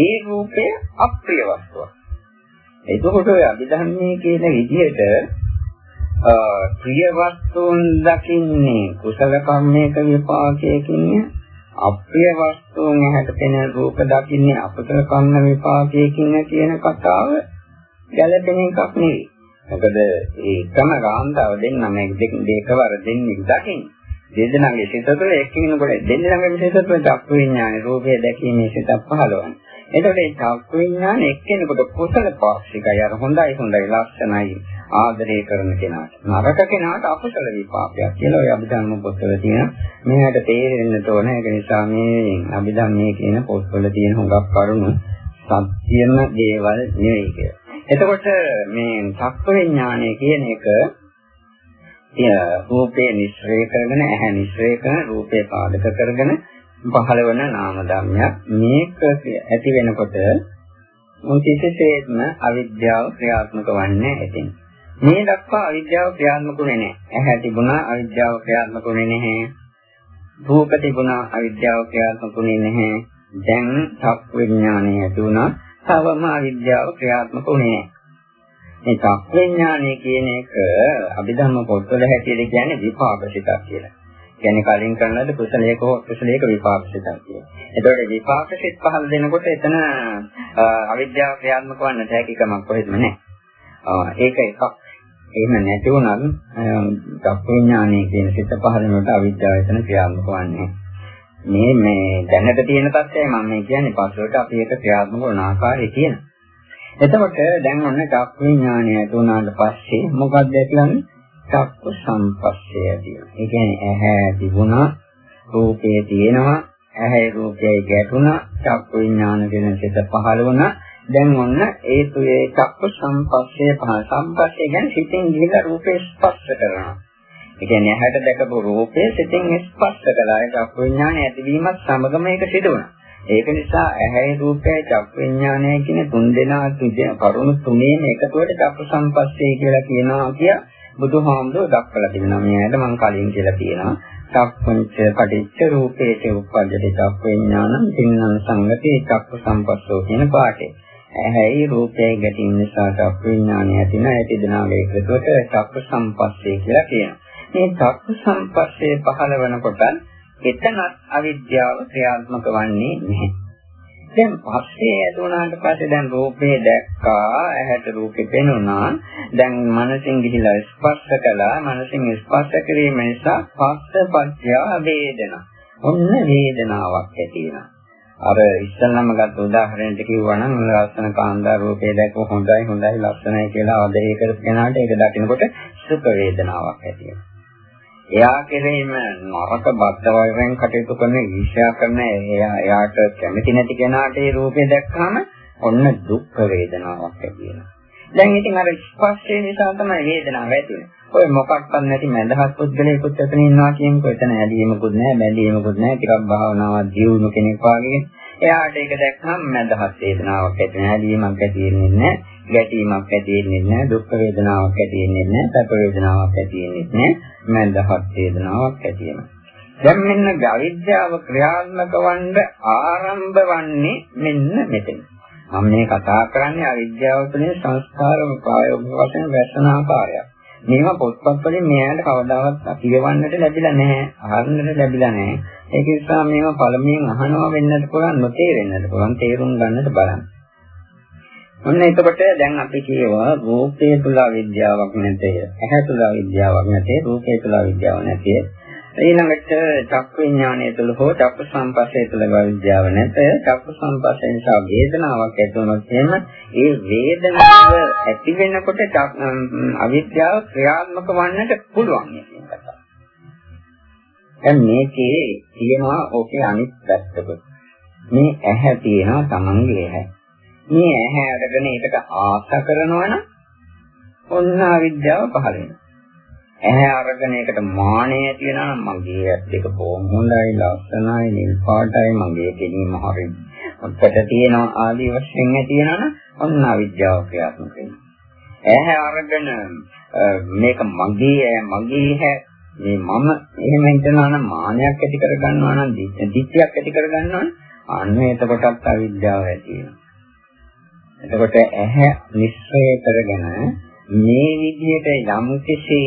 ඒ රූපය අප්‍රිය වස්තුවක්. එතකොට ඔය අභිධර්මයේ කියන විදිහට ප්‍රිය වස්තුන් දකින්නේ කුසල කර්මයක විපාකයකින් අප්‍රිය වස්තුන් හැට පෙනෙන රූප දකින්නේ අකුසල කර්ම විපාකයකින් කියන කතාව ගැළපෙන එකක් නෙවෙයි. මොකද ඒකම ගාන්ධාව දෙන්න මේ දෙක දෙකවර දෙන්නේ දකින්නේ. දෙදෙනාගේ සිත තුළ එක්කිනෙකුට දෙන්නෙකුගේ සිත තුළ චක්කු විඥානේ රූපය දැකීමේ සිතක් පහළවන්නේ. එතකොට මේ චක්කු විඥානේ එක්කෙනෙකුට කුසල පාක්ෂිකයි අර හොඳයි හොඳයි ලක්ෂණයි ආදරය කරන කෙනාට. නරක කෙනාට අකුසල විපාකයක් කියලා ඔය අභිධර්ම පොත්වල තියෙන මේකට තේරෙන්න ඕන. ඒක නිසා මේ අභිධර්මයේ කියන පොත්වල තියෙන හුඟක් කරුණු සත්‍යම දේවල් නෙවෙයි කියලා. එතකොට මේ චක්ක විඥානය කියන එක රූපේ නිශ්‍රේ කරගෙන ඇහැ නිශ්‍රේ කරන රූපේ පාදක කරගෙන පහළවන නාම ධර්මයක් මේක ඇති වෙනකොට මුචිතේත්ම අවිද්‍යාව ක්‍රියාත්මක වන්නේ ඇතින් මේ දක්වා අවිද්‍යාව ක්‍රියාත්මක වෙන්නේ නැහැ. ඇහැ තිබුණා අවිද්‍යාව ක්‍රියාත්මක වෙන්නේ නැහැ. රූප තිබුණා අවිද්‍යාව ක්‍රියාත්මක වෙන්නේ නැහැ. දැන් චක් විඥානය ඇති වුණා. තවම අවිද්‍යාව ක්‍රියාත්මක වෙන්නේ නැහැ. මේ චක් විඥානය කියන එක අභිධර්ම පොත්වල හැටියට කියන්නේ විපාක සිතක් කියලා. කියන්නේ කලින් කරන ලද කුසලයක හෝ කුසලයක විපාක සිතක් කියලා. ඒතකොට විපාක සිත් පහළ දෙනකොට එතන අවිද්‍යාව ක්‍රියාත්මක වන්නට හැකියාවක් කොහෙත්ම නැහැ. ඒක එකක්. එහෙම නැති වුණත් චක්කුඥානය කියන සිත පහළනට අවිද්‍යාව එතන ක්‍රියාත්මක වන්නේ. මේ මේ දැනට තියෙන තත්ත්වය මම මේ කියන්නේ පස්වට අපි ඒක ක්‍රියාත්මක වන ආකාරය කියන. එතකොට දැන් ඔන්න චක්කුඥානය තුනට පස්සේ මොකක්ද කියන්නේ? චක්කු සම්පස්සය තියෙනවා. ඒ කියන්නේ ඇහැ තිබුණා, රූපේ තියෙනවා, ඇහැ රූපයයි ගැටුණා, චක්කු විඥාන කියන සිත පහළ වුණා. දැන් ඔන්න ඒ තුයේ චක්ක සම්පස්සේ පහ සම්පස්සේ කියන්නේ සිතින් ගිහිලා රූපේ ස්පර්ශ කරනවා. ඒ කියන්නේ ඇහැට දැකපු රූපේ සිතින් ස්පර්ශ කළා. ඒ චක්ක විඥානය ඇතිවීමත් සමගම ඒක සිදු වුණා. ඒක නිසා ඇහැයි රූපයයි චක්ක විඥානය කියන තුන් දෙනා තුන කරුණු තුනේම එකතුවට චක්ක සම්පස්සේ කියලා කියනවා කිය බුදුහාමුදුරුවෝ දක්වලා තිබෙනවා. මේ ඇයිද මම කලින් කියලා තියෙනවා. චක්කංච පටිච්ච රූපේච උප්පජ්ජති චක්ක විඥානං තින්නං සංගතේ චක්ක සම්පස්සෝ කියන පාඩේ. ඇහැයි රූපයයි ගැටීම නිසා චක්ක විඥානය ඇතින ඇති දනාවේ එකතුවට චක්ක සම්පස්සේ කියලා කියනවා. මේ චක්ක සම්පස්සේ පහළ වෙනකොට එතනත් අවිද්‍යාව ක්‍රියාත්මක වන්නේ නැහැ. දැන් පස්සේ ඇතුණාට පස්සේ දැන් රූපේ දැක්කා ඇහැට රූපේ පෙනුණා. දැන් මනසින් ගිහිලා ස්පර්ශ කළා. මනසින් ස්පර්ශ කිරීම නිසා පස්ස පත්‍ය වේදනා. ඔන්න වේදනාවක් ඇති වෙනවා. අර ඉස්සල්ලාම ගත්ත උදාහරණයක් කිව්වා නම් ලස්සන කාන්දා රූපේ දැක්ක හොඳයි හොඳයි ලස්සනයි කියලා ආදරය කරපු කෙනාට ඒක දකිනකොට සුඛ වේදනාවක් ඇති වෙනවා. එයා කෙරෙහිම නරක බද්ධ වෛරයෙන් කටයුතු කරන ඊර්ෂ්‍යා කරන එයා එයාට කැමති නැති කෙනාට ඒ රූපේ දැක්කම ඔන්න දුක් වේදනාවක් ඇති වෙනවා. දැන් ඉතින් අර ස්පර්ශය නිසා තමයි වේදනාව ඇති වෙන්නේ. ඔය මොකක්වත් නැති මඳහත් පුද්ගලයෙකුත් එතන ඉන්නවා කියනකො එතන ඇදීමකුත් නැහැ බැඳීමකුත් නැහැ ටිකක් භාවනාවක් ජීවුණු කෙනෙක් වගේ එයාට ඒක දැක්කම මඳහත් වේදනාවක් ඇති නැහැ ඇදීමක් ඇති වෙන්නේ නැහැ ගැටීමක් ඇති වෙන්නේ නැහැ දුක් වේදනාවක් ඇති වෙන්නේ නැහැ සැප වේදනාවක් ඇති වෙන්නේ නැහැ මඳහත් වේදනාවක් ඇති වෙනවා දැන් මෙන්න අවිද්‍යාව ක්‍රියාත්මක වන්න ආරම්භ වන්නේ මෙන්න මෙතන මම මේ කතා කරන්නේ අවිද්‍යාව තුළින් සංස්කාර ප්‍රායෝගික වශයෙන් වැසන ආකාරයක් මේවා පොත්පත් වලින් මෙයාට කවදාවත් කියවන්නට ලැබිලා නැහැ, අහන්නට ලැබිලා නැහැ. ඒක නිසා මේවා පළමුවෙන් අහනවා වෙන්නත් පුළුවන්, නොතේරෙන්නත් පුළුවන්, තේරුම් ගන්නට බලන්න. ඔන්න එතකොට දැන් අපි කියවා රූපේ තුල විද්‍යාවක් නැතේ, ඇහැ තුල විද්‍යාවක් නැතේ, රූපේ තුල විද්‍යාවක් නැතේ. ඊළඟට චක්ක විඥානය තුළ හෝ චක්ක සංපස්සේ තුළ විද්‍යාව නැත චක්ක සංපස්සේ නිසා වේදනාවක් ඇති වුණොත් එහෙම ඒ වේදනාව ඇති වෙනකොට අවිද්‍යාව ක්‍රියාත්මක වන්නට පුළුවන් කියන කතාව. දැන් මේකේ තියෙනවා ඕකේ අනිත් පැත්තකුත්. මේ ඇහැ තියෙනවා Tamange ඇහැ. මේ ඇහැ අරගෙන ඒකට ආශ කරනවා නම් ඔන්න අවිද්‍යාව පහළ වෙනවා. ඇහැ අරගෙන ඒකට මානය ඇති වෙනවා නම් මගේ ඇස් දෙක බොහොම හොඳයි ලස්සනයි නිල් පාටයි මගේ කෙනීම හරි ඔක්කට තියෙනවා ආදී වශයෙන් ඇති වෙනවා නම් ඔන්න අවිද්‍යාව ක්‍රියාත්මක වෙනවා. ඇහැ අරගෙන මේක මගේ මගේ හැ මේ මම එහෙම හිතනවා නම් මානයක් ඇති කර ගන්නවා නම් දිට්ඨියක් ඇති කර ගන්නවා නම් අන්න එතකොටත් අවිද්‍යාව ඇති වෙනවා. එතකොට ඇහැ නිස්සය කරගෙන මේ විදිහට යම් කිසි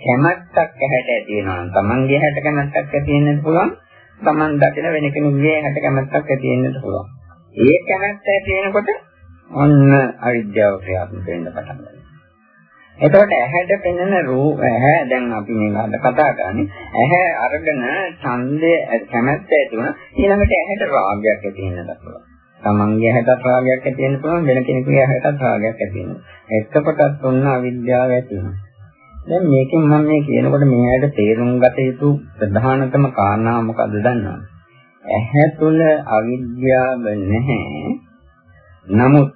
කැමැත්තක් ඇහැට ඇති වෙනවා නම් Tamange ඇහැට කැමැත්තක් ඇති වෙන්නත් පුළුවන් Taman දකින වෙන කෙනෙකුගේ ඇහැට කැමැත්තක් ඇති වෙන්නත් පුළුවන්. ඒ කැමැත්ත ඇති වෙනකොට ඔන්න අවිද්‍යාව ක්‍රියාත්මක වෙන්න පටන් ගන්නවා. එතකොට ඇහැට පෙනෙන රූප ඇහැ දැන් අපි මේ අද කතා කරන්නේ ඇහැ අරගෙන ඡන්දය කැමැත්ත ඇති වුණා ඊළඟට ඇහැට රාගයක් ඇති වෙන්නත් පුළුවන්. තමන්ගේ ඇහැට රාගයක් ඇති වෙන්න පුළුවන් වෙන කෙනෙකුගේ ඇහැට රාගයක් ඇති වෙනවා එතකොටත් ඔන්න අවිද්‍යාව ඇති වෙනවා දැන් මේකෙන් මම මේ කියනකොට මෙයාට තේරුම් ගත යුතු ප්‍රධානතම කාරණා මොකද්ද දන්නවද? ඇහැ තුල අවිද්‍යාව නැහැ. නමුත්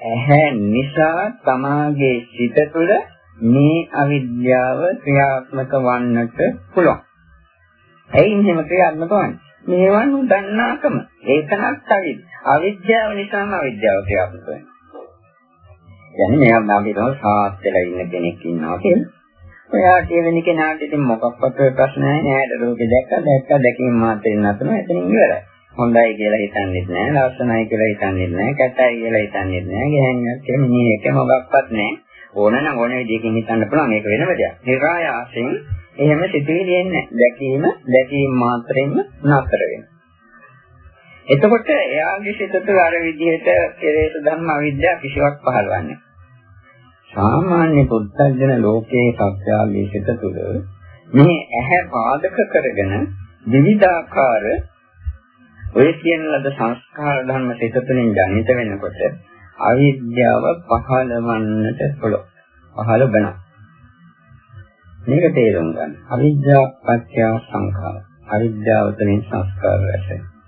ඇහැ නිසා තමාගේ සිත තුළ මේ අවිද්‍යාව ක්‍රියාත්මක වන්නට පුළුවන්. ඇයි මෙහෙම ක්‍රියාත්මක වන්නේ? මේවා නොදන්නාකම. ඒකනත් අවිද්‍යාව නිසාම අවිද්‍යාව ක්‍රියාත්මක වෙනවා. කියන්නේ මෙයා අපි තමයි සාත් වෙලා ඉන්න කෙනෙක් ඉන්නවා කියලා. ඔයා කියන කෙනාට ඉතින් මොකක්වත් ප්‍රශ්න නැහැ නේද? රෝගේ දැක්ක දැක්ක දැකීම මාත්‍රෙන් නතර එතනින් ඉවරයි. හොඳයි කියලා හිතන්නේත් නැහැ, ලස්සනයි කියලා හිතන්නේත් නැහැ, කැතයි කියලා හිතන්නේත් නැහැ, ගැහණියක් කියලා මිනිහෙක් මොකක්වත් නැහැ. ඕන නම් ඕන විදිහකින් හිතන්න පුළුවන් ඒක වෙනම දෙයක්. නිරායාසයෙන් එහෙම සිතුවිලි එන්නේ දැකීම දැකීම මාත්‍රෙන්ම නතර වෙනවා. එතකොට එයාගේ සිත තුළ අර විදිහට කෙලෙස් ධර්ම අවිද්‍යාව කිසිවක් පහළවන්නේ. සාමාන්‍ය පුත්තජන ලෝකයේ සත්‍යාගේ සිත තුළ මේ ඇහැ පාදක කරගෙන විවිධාකාර ඔය කියන ලද සංස්කාර ධර්ම සිත තුළින් ජනිත වෙනකොට අවිද්‍යාව පහළවන්නට පුළුවන්. පහළ වෙනවා. මේක තේරුම් ගන්න. අවිද්‍යාව පත්‍ය සංඛාර. අවිද්‍යාව තුළින් සංස්කාර රැස් වෙනවා.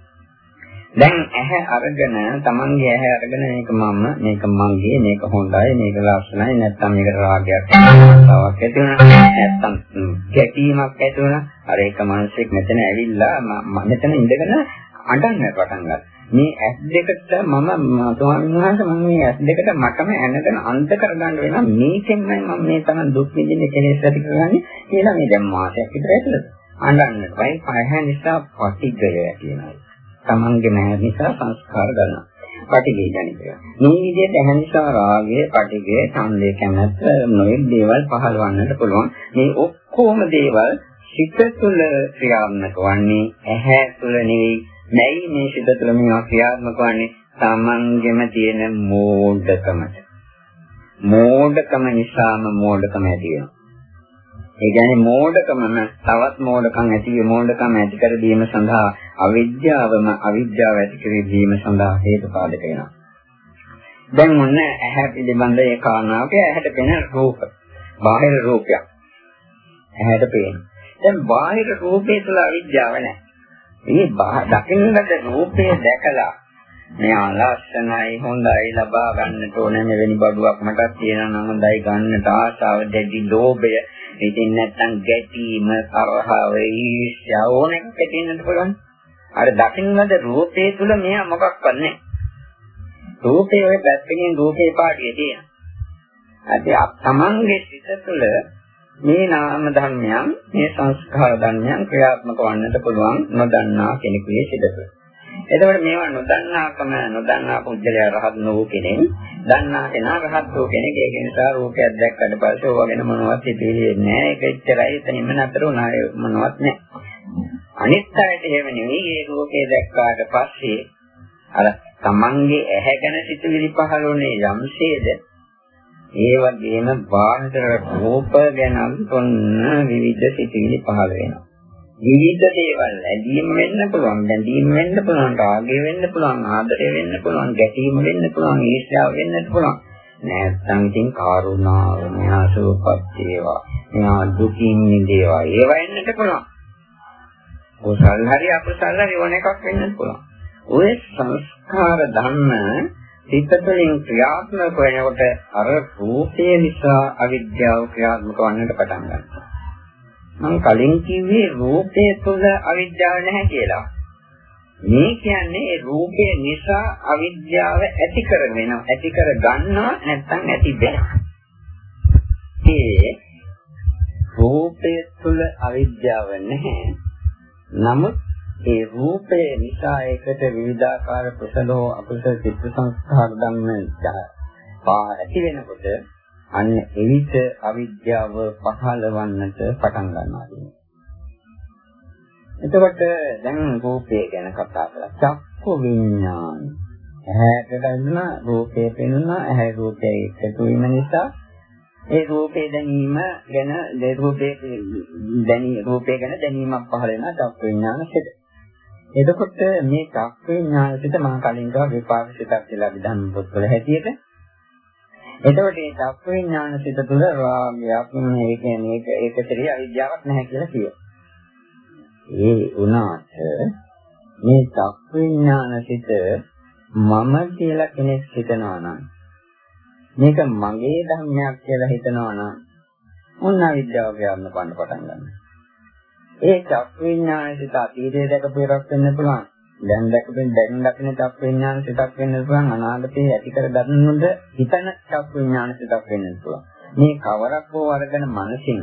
දැන් ඇහැ අරගෙන තමන්ගේ ඇහැ අරගෙන මේක මම මේක මගේ මේක හොඳයි මේක ලස්සනයි නැත්නම් මේකට රාගයක් ආසාවක් ඇති වුණා. නැත්නම් ගැටීමක් ඇති වුණා. අර එක මිනිහෙක් මෙතන ඇවිල්ලා මෙතන ඉඳගෙන අඬන්න පටන් ගත්තා. මේ ඇස් දෙකට මම ස්වාමීන් වහන්සේ මම මේ ඇස් දෙකට මටම ඇනගෙන අන්ත කරගන්න වෙනවා. මේකෙන්මයි මම මේ තරම් දුක් විඳින්නේ කෙලෙස් ඇති කරගන්නේ කියලා මේ දැන් මාසයක් විතර ඇතුළත. අඬන්න බයි පහ නිසා පටිගය කියනවා. තමන්ගේ නැහැ නිසා සංස්කාර ගන්නවා. පටිඝය ජනිත වෙනවා. මේ විදිහට ඇහැ නිසා රාගය, පටිඝය, ඡන්දය කැමැත්ත නොයෙක් දේවල් පහළවන්නට පුළුවන්. මේ ඔක්කොම දේවල් සිත තුළ ක්‍රියාත්මක වන්නේ ඇහැ තුළ නෙවෙයි. නැයි මේ සිත තුළ මේවා ක්‍රියාත්මක වන්නේ තමන්ගෙම තියෙන මෝඩකමට. මෝඩකම නිසාම මෝඩකම ඇති වෙනවා. ඒ කියන්නේ මෝඩකමම තවත් මෝඩකම් ඇති මෝඩකම් ඇති කර දීම සඳහා අවිද්‍යාවම අවිද්‍යාව ඇති කර දීම සඳහා හේතුපාදක වෙනවා. දැන් මොන ඇහැ පිළිබඳ ඒ කාරණාවක ඇහැට පෙනෙන රූප. බාහිර රූපයක්. ඇහැට පේන. දැන් බාහිර රූපේ තුල අවිද්‍යාව නැහැ. මේ දකින්නට රූපය දැකලා මෙයා ලස්සනයි හොඳයි ලබා ගන්නට ඕනේ මෙවැනි බඩුවක් මටත් තියෙනවා නම් හොඳයි ගන්නට ආසාව දැඩි ලෝභය ඉතින් නැත්තම් ගැටීම තරහව ඊර්ෂ්‍යා ඕනෙක තියෙන්නත් පුළුවන්. අර දකින්නද රූපේ තුල මෙයා මොකක්වත් නැහැ. රූපේ ඔය පැත්තකින් රූපේ පාඩිය තියෙනවා. අද තමන්ගේ සිත තුළ මේ නාම ධර්මයන් මේ සංස්කාර ධර්මයන් ක්‍රියාත්මක වන්නට පුළුවන් නොදන්නා කෙනෙකුගේ සිත තුළ. එතකොට මේවා නොදන්නාකම නොදන්නා පුද්ගලයා රහත් නොවු කෙනෙක්, දන්නා කෙනා රහත් වූ කෙනෙක්. ඒක නිසා රූපයක් දැක්කට පස්සේ ඕවා ගැන මොනවත් හිතෙන්නේ නැහැ. ඒක එච්චරයි එතනින්ම නතර වුණා මොනවත් නැහැ. අනිත් අයට එහෙම නෙවෙයි. ඒ රූපේ දැක්කාට පස්සේ අර තමන්ගේ ඇහැ ගැන සිතුවිලි පහළොනේ යම්සේද ඒ වගේම බාහිර රූප ගැන ඔන්න විවිධ සිතුවිලි පහළ වෙනවා. විවිධ දේවල් ඇදීම වෙන්න පුළුවන්, බැඳීම වෙන්න පුළුවන්, රාගය වෙන්න පුළුවන්, ආදරය වෙන්න පුළුවන්, ගැටීම වෙන්න පුළුවන්, ඊර්ෂ්‍යාව වෙන්න පුළුවන්. නැත්නම් ඉතින් කරුණාව, මෙහා සුවපත් වේවා, මෙහා දුකින් මිදේවා. ඒව වෙන්නට පුළුවන්. කුසල් හරි අකුසල් හරි ඕන එකක් වෙන්න පුළුවන්. ඔය සංස්කාර ධර්ම සිතතුලින් ක්‍රියාත්මක වෙනකොට අර රූපය නිසා අවිද්‍යාව ක්‍රියාත්මක වන්නට පටන් ගන්නවා. මම කලින් කිව්වේ රූපය තුළ අවිද්‍යාව නැහැ කියලා. මේ කියන්නේ රූපය නිසා අවිද්‍යාව ඇති කරගෙන ඇති කර ගන්නවා නැත්නම් ඇති වෙනවා. ඒ රූපය තුළ අවිද්‍යාව නැහැ. නමුත් ඒ රූපය නිසා ඒකට විවිධාකාර කුසලෝ අකුසල චිත්ත සංස්කාර ධම්ම පා ඇති වෙනකොට අන්න එවිට අවිද්‍යාව පහළවන්නට පටන් ගන්නවා කියන්නේ. එතකොට දැන් රූපය ගැන කතා කළා. චක්කු විඥාන. ඇහැට දැනුණා රූපය පෙනුණා ඇහැ රූපය එකතු වීම නිසා ඒ රූපේ දැනීම ගැන ඒ රූපේ දැනී රූපේ ගැන දැනීමක් පහළ වෙනවා චක්කු විඥාන සිට. එතකොට මේ චක්කු විඥාන සිට මම කලින් කව විපාක සිතක් කියලා විධාන පොත්වල හැටියට එතකොට මේ චක්ක විඥාන සිත තුළ රාගයක් මේ කියන්නේ ඒක ඒකතරී අවිද්‍යාවක් නැහැ කියලා කියනවා. ඒ වුණාට මේ චක්ක විඥාන සිත මම කියලා කෙනෙක් හිතනවා නම් මේක මගේ ධර්මයක් කියලා හිතනවා නම් මොන අවිද්‍යාව කියන්න පන්න පටන් ගන්නවා. ඒ චක්ක විඥාන සිත අතීතයේ දැකපු එකක් වෙන්න පුළුවන්. දැන් දැකපෙන් දැන් දකින චක්ක විඥාන සිතක් වෙන්න පුළුවන් අනාගතයේ ඇති කර ගන්නොත් හිතන චක්ක විඥාන සිතක් වෙන්න පුළුවන්. මේ කවරක් හෝ අරගෙන මනසින්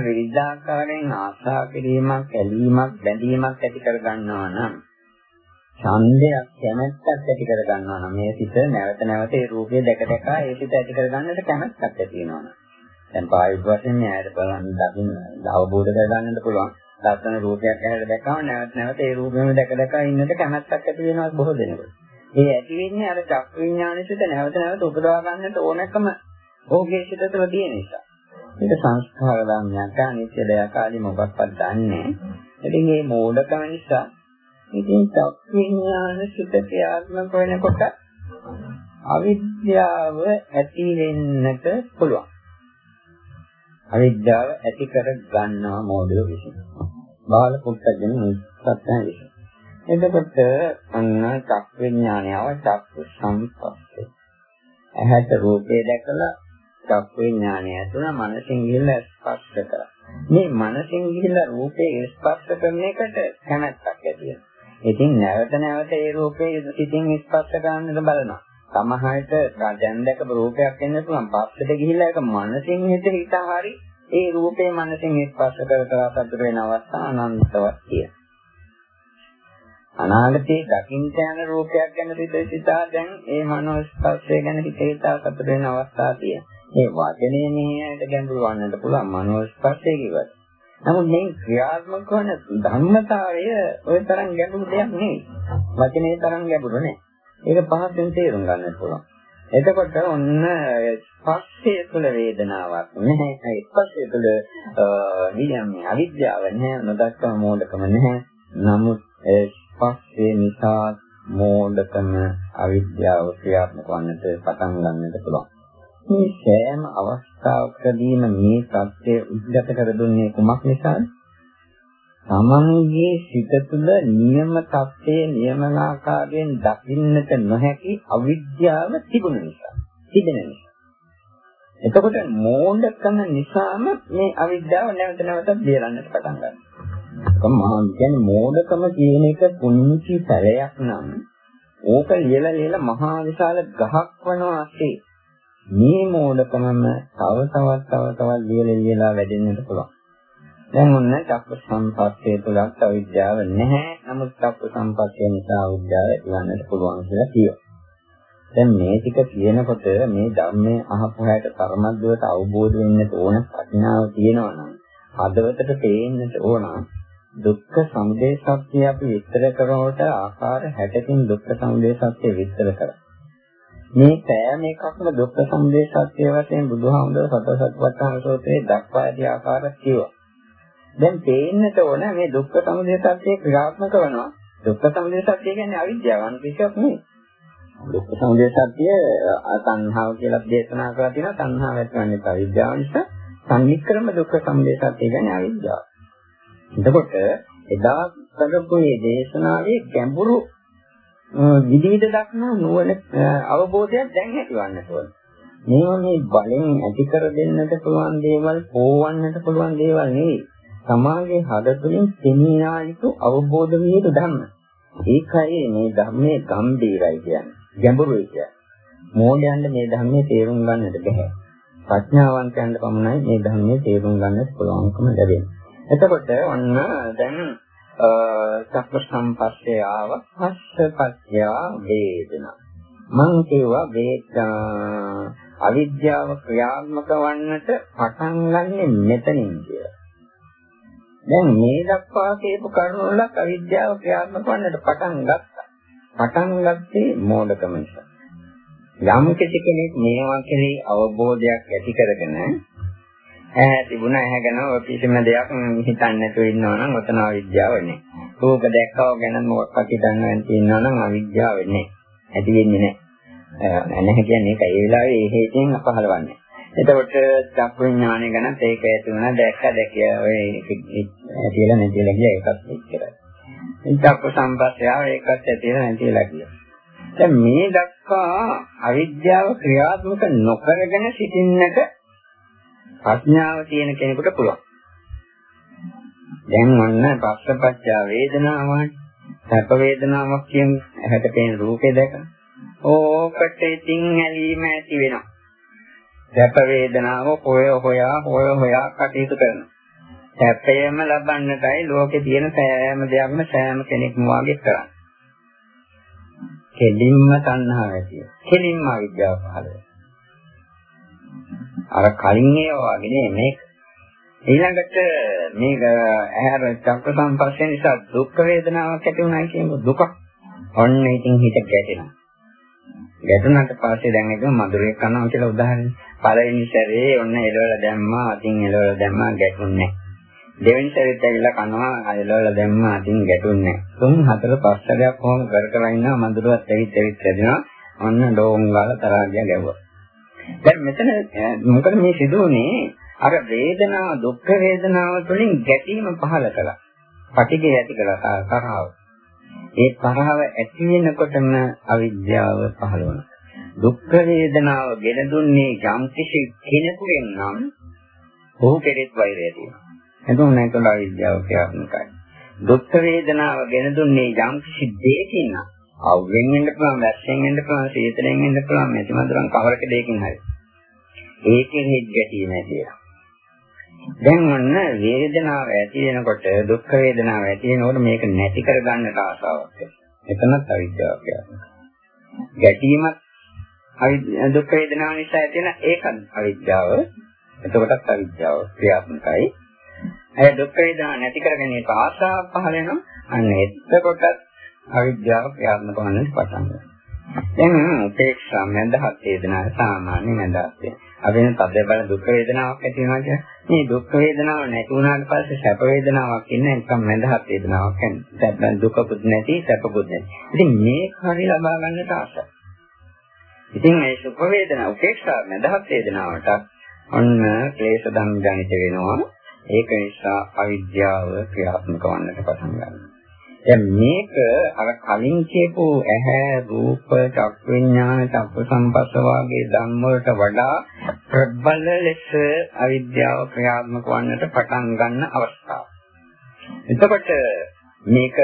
විවිධාකාරයෙන් ආශා කිරීමක් ඇලීමක් බැඳීමක් ඇති කර ගන්නවා නම් ඡන්දයක් කැමැත්තක් ඇති කර ගන්නවා නම් මේ සිත නැවත නැවත ඒ රූපය දැක දැක ඒ සිත ඇති කර ගන්නට කැමැත්තක් ඇති වෙනවා. නම් දැන් පාවිච්චි වශයෙන් න්යායට බලන්න දකින්න අවබෝධ කර ගන්නත් පුළුවන්. ලස්සන රූපයක් ඇහැට දැක්කම නැවත නැවත ඒ රූපෙම දැක දැක ඉන්නට කැමැත්තක් ඇති වෙනවා බොහෝ දෙනෙකුට. ඒ ඇති වෙන්නේ අර චක්ක විඥානෙට නැවත නැවත උපදවා ගන්නට ඕනකම ඔහුගේ සිත තුළ තියෙන නිසා. මේක සංස්කාර ධර්මයක් අනිත්‍ය දෙයකාලි මොකක්වත් දන්නේ. ඉතින් මේ මෝඩකම නිසා ඉතින් චක්ක විඥාන සිත ක්‍රියාත්මක වෙනකොට අවිද්‍යාව ඇති වෙන්නට පුළුවන්. අවිද්‍යාව ඇති කර ගන්නවා මෝඩය විසින්. බාල පුත්තගෙන සත්‍යය විසින්. එතකොට අන්න චක් විඥානයව චක් සම්පස්සේ. ඇහැට රූපේ දැකලා චක් විඥානය තුන මනසින් ගිහිල්ලා ස්පර්ශ කරා. මේ මනසින් ගිහිල්ලා රූපේ ස්පර්ශ කරන එකට කැමැත්තක් ඇති වෙනවා. ඉතින් නැවත නැවත ඒ රූපේ සිතින් ස්පර්ශ කරන්නද බලනවා. සමහරට දැන් දැකපු රූපයක් වෙන්න පුළුවන්. පස්සට ගිහිල්ලා ඒක මනසින් හිත හිත හරි ඒ රූපේ මනසින් ස්පර්ශ කර කර සතුට වෙන අවස්ථා අනන්තවත් කියන. අනාගතේ දකින්න යන රූපයක් ගැන හිත සිතා දැන් ඒ මනෝ ස්පර්ශය ගැන හිත හිතා සතුට වෙන අවස්ථා තියෙන. මේ වචනේ නේද ගැඹුරු වන්නට පුළුවන් මනෝ ස්පර්ශය කිව්වත්. නමුත් මේ ක්‍රියාත්මක වන ධර්මතාවය ওই තරම් ගැඹුරු දෙයක් නෙවෙයි. වචනේ තරම් ගැඹුරු නෑ. ඒක පහසෙන් තේරුම් ගන්නත් පුළුවන්. එතකොට ඔන්න ස්පර්ශය තුළ වේදනාවක් නැහැ. ඒ ස්පර්ශය තුළ නියමයි අවිද්‍යාව නැහැ, නොදක්කම මෝඩකම නැහැ. නමුත් ස්පර්ශය නිසා මෝඩකම අවිද්‍යාව ක්‍රියාත්මක වන්නට පටන් ගන්නට පුළුවන්. මේ සෑම අවස්ථාවකදීම මේ සත්‍ය උද්ගත කර දුන්නේ කුමක් නිසාද? තමන්ගේ සිත තුළ නියම තත්ත්වයේ නියමනාකාරයෙන් දකින්නට නොහැකි අවිද්‍යාව තිබුණ නිසා. තිබෙන නිසා. එතකොට මෝඩකම නිසාම මේ අවිද්‍යාව නැවත නැවතත් දිරන්නට පටන් ගන්නවා. ඒක මහා කියන්නේ මෝඩකම කියන එක පුංචි සැරයක් නම් ඕක ලියලා ලියලා මහා විශාල ගහක් වනවා ඇති. මේ මෝඩකමම තව තවත් තව තවත් ලියලා ලියලා වැඩෙන්නට පුළුවන්. දැන් ඔන්න චක්ක සම්පස්සේ තුලක් අවිද්‍යාව නැහැ. නමුත් චක්ක සම්පස්සේ නිසා අවිද්‍යාව ඇතිවන්නට පුළුවන් කියලා කියනවා. දැන් මේ ටික කියනකොට මේ ධර්මයේ අහපු හැට කර්මද්දවට අවබෝධ වෙන්න ඕන ප්‍රඥාව තියෙනවා නම් හදවතට තේින්නට ඕන දුක්ඛ සමුදය සත්‍ය අපි විස්තර කරනකොට ආකාර 60කින් දුක්ඛ සමුදය සත්‍ය විස්තර කරා. මේ පෑම එකක්ම දුක්ඛ සමුදය සත්‍ය වශයෙන් බුදුහාමුදුරුවෝ සතර සතිපට්ඨාන සූත්‍රයේ දක්වා ඇති ආකාරය කියවා. දැන් පේන්නට ඕන මේ දුක්ඛ සමුදය සත්‍ය ක්‍රියාත්මක වෙනවා. දුක්ඛ සමුදය සත්‍ය කියන්නේ අවිද්‍යාව අනිත්‍යයක් නෙවෙයි. දුක්ඛ සමුදය සත්‍ය තණ්හාව කියලා දේශනා කරලා තියෙනවා. තණ්හාව ඇතිවන්නේ අවිද්‍යාව නිසා. සංනික්‍රම දුක්ඛ සමුදය සත්‍ය කියන්නේ අවිද්‍යාව. එතකොට එදා කරපු මේ දේශනාවේ ගැඹුරු විවිධ දක්නා නුවණ අවබෝධයක් දැන් ඇතිවන්නට ඕන. මේවා මේ බලෙන් ඇති කර දෙන්නට පුළුවන් දේවල්, පෝවන්නට පුළුවන් දේවල් නෙවෙයි. සමාගයේ හද තුළින් තෙමිනා යුතු අවබෝධ විය යුතු ධර්ම. ඒකයි මේ ධර්මයේ ගැඹීරයි කියන්නේ. ගැඹුරුයි කියන්නේ. මෝඩයන්ට මේ ධර්මයේ තේරුම් ගන්නට බැහැ. ප්‍රඥාවන්තයන්ට පමණයි මේ ධර්මයේ තේරුම් ගන්නට පුළුවන්කම ලැබෙන්නේ. එතකොට ඔන්න දැන් චක්ක සම්පස්සේ ආව පස්සපත්‍ය වේදනා. මං කියවා වේදනා අවිද්‍යාව ක්‍රියාත්මක වන්නට පටන් ගන්නෙ මෙතනින් කියලා. දැන් මේ දක්වා කියපු කරුණු වල අවිද්‍යාව ක්‍රියාත්මක වන්නට පටන් ගත්තා. පටන් ගත්තේ මෝඩකම නිසා. යම් කෙනෙක් මේවා කෙරෙහි අවබෝධයක් ඇති කරගෙන ඇහැ තිබුණා ඇහැ ගැන ඔය කිසිම දෙයක් හිතන්නේ නැතුව ඉන්නවා නම් ඔතන අවිද්‍යාව නේ. රූප දැක්කව ගැන මොකක්වත් හිතන්නේ නැති ඉන්නවා නම් අවිද්‍යාව නේ. ඇති වෙන්නේ නැහැ. නැහැ කියන්නේ ඒක ඒ වෙලාවේ ඒ හේතෙන් අපහලවන්නේ. එතකොට චක්කු විඥානය ගැන ඒක ඇති වුණා දැක්ක දැකිය ඔය ඇතිලා නැතිලා ගියා ඒකත් එච්චරයි. චක්කු සම්පස්සය ඒකත් ඇතිලා නැතිලා ගියා. දැන් මේ දක්වා අවිද්‍යාව ක්‍රියාත්මක නොකරගෙන සිටින්නට ප්‍රඥාව තියෙන කෙනෙකුට පුළුවන්. දැන් ඔන්න පස්සපච්චා වේදනාවන් සැප වේදනාවක් කියන ඇහැට පේන රූපේ දැක ඕකට ඉතින් ඇලීම ඇති වෙනවා. සැප වේදනාව හොය හොයා හොය හොයා කටයුතු කරනවා. සැපයම ලබන්නටයි ලෝකේ තියෙන සෑම දෙයක්ම සෑම කෙනෙක්ම වාගේ කරන්නේ. කෙලින්ම තණ්හාව ඇති වෙනවා. කෙලින්ම අවිද්‍යාව පහළ වෙනවා. අර කලින් ඒවා වගේ නේ මේක. ඊළඟට මේක ඇහැර චක්ක සම්පස්සේ නිසා දුක් වේදනාවක් ඇති වුණා කියන්නේ දුක. ඔන්න ඉතින් හිත ගැටෙනවා. ගැටුණාට පස්සේ දැන් ඒක මధుරේ කනවා කියලා උදාහරණ. පළවෙනි සැරේ ඔන්න එළවල දැම්මා, අතින් එළවල දැම්මා ගැටුන්නේ දෙවෙනි සැරේත් ඇවිල්ලා කනවා එළවල දැම්මා, අතින් ගැටුන්නේ තුන් හතර පස් සැරයක් කොහොම කර කර ඉන්නවා මధుරවත් ඇවිත් ඇවිත් ඇදෙනවා. ඔන්න ඩෝන් ගාලා තරහා ගැව්වා. දැන් මෙතන මොකද මේ සිදුවුනේ අර වේදනාව දුක් වේදනාව තුළින් ගැටීම පහළ කළා. පටිඝය ඇති කළා තරහව. ඒ තරහව ඇති වෙනකොටම අවිද්‍යාව පහළ වුණා. දුක් වේදනාව ගෙන දුන්නේ යම් කිසි කෙනෙකුගෙන් නම් ඔහු කෙරෙත් වෛරය තියෙනවා. එතකොට නැතොල අවිද්‍යාව ක්‍රියාත්මකයි. දුක් වේදනාව ගෙන දුන්නේ යම් කිසි දෙයකින් නම් අවුෙන් වෙන්න පුළුවන්, වැස්සෙන් වෙන්න පුළුවන්, සීතලෙන් වෙන්න පුළුවන්, මෙතිමදුරන් කවරක දෙයකින් හරි. ඒකෙන් හිත් ගැටීම ඇතිවෙනවා. දැන් ඔන්න වේදනාව ඇති වෙනකොට දුක් වේදනාව ඇති වෙනකොට මේක නැති කරගන්නට ආසාවක් එතනත් අවිද්‍යාව කියන්නේ. ගැටීමත් දුක් වේදනාව නිසා ඇති වෙන ඒකත් අවිද්‍යාව. එතකොටත් අවිද්‍යාව ක්‍රියාත්මකයි. අය දුක් වේදනා නැති කරගැනීමට ආසාව පහළ වෙනවා. අන්න එතකොටත් අවිද්‍යාව ක්‍රියාත්මක වන්න පටන් ගන්නවා. දැන් උපේක්ෂා මඳහත් වේදනාව සාමාන්‍ය මඳහත් වේදනාව. අපෙන් තද බල දුක් වේදනාවක් ඇති වෙනවා කියන්නේ මේ දුක් වේදනාව නැති වුණාට පස්සේ සැප වේදනාවක් ඉන්න එකම මඳහත් වේදනාවක් කියන්නේ දුකකුත් නැති සැපකුත් නැති. ඉතින් මේ හරි ලබා ගන්නට ආසයි. ඉතින් මේ සුඛ වේදනා උපේක්ෂා මඳහත් වේදනාවට ඔන්න ක්ලේශ ධම් ජනිත වෙනවා. ඒක නිසා අවිද්‍යාව ක්‍රියාත්මක වන්නට පටන් ගන්නවා. දැන් මේක අර කලින් කියපු ඇහැ රූප චක් විඥාන චක්ක සම්පස්ස වාගේ ධම් වලට වඩා ප්‍රබල ලෙස අවිද්‍යාව ක්‍රියාත්මක වන්නට පටන් ගන්න අවස්ථාව. එතකොට මේක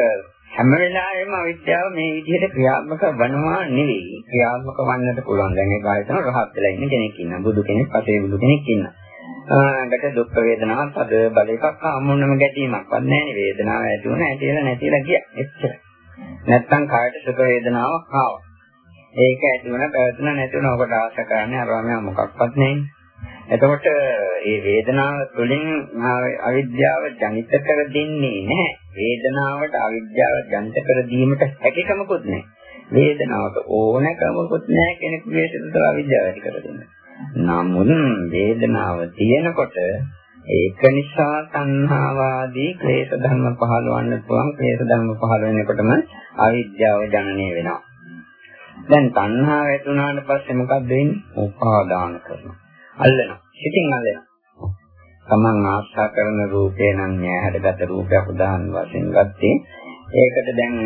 හැම වෙලාවෙම අවිද්‍යාව මේ විදිහට ක්‍රියාත්මක වනවා නෙවෙයි ක්‍රියාත්මක වන්නට පුළුවන්. දැන් ඒක ආයතන රහත් වෙලා ඉන්න කෙනෙක් ඉන්නවා. බුදු කෙනෙක්, පසේ බුදු කෙනෙක් ඉන්නවා. ආකට දුක් වේදනාවක් අද බල එකක් ආමුණම ගැටීමක්වත් නැහැ වේදනාව ඇති වුණ ඇතිලා නැතිලා ගියා. එච්චර. නැත්තම් කායට සුඛ වේදනාවක් ආවා? ඒක ඇති වුණ පැවතුන නැති වුණ. ඔකට ආශ කරන්නේ අරවම මොකක්වත් නැහැ එතකොට මේ වේදනාව තුළින් අවිද්‍යාව ජනිත කර දෙන්නේ නැහැ. වේදනාවට අවිද්‍යාව ජනිත කර දීමට හැකියාවකුත් නැහැ. වේදනාවට ඕනකමකුත් නැහැ කෙනෙකුගේ සිතට අවිද්‍යාව ඇති කර දෙන්න. නමුත් වේදනාව තියෙනකොට ඒක නිසා තණ්හාවාදී ක්ලේශ ධර්ම පහළවන්න පුළුවන්. ක්ලේශ ධර්ම පහළ වෙනකොටම අවිද්‍යාව ජනනය වෙනවා. දැන් තණ්හාව ඇති වුණාට පස්සේ මොකක්ද වෙන්නේ? උපාදාන කරනවා. අල්ලනවා. ඉතින් අල්ලනවා. තමන් ආශා කරන රූපේ නම් නෑ හැඩගත රූපයක් උදාහරණ වශයෙන් ගත්තේ ඒකට දැන්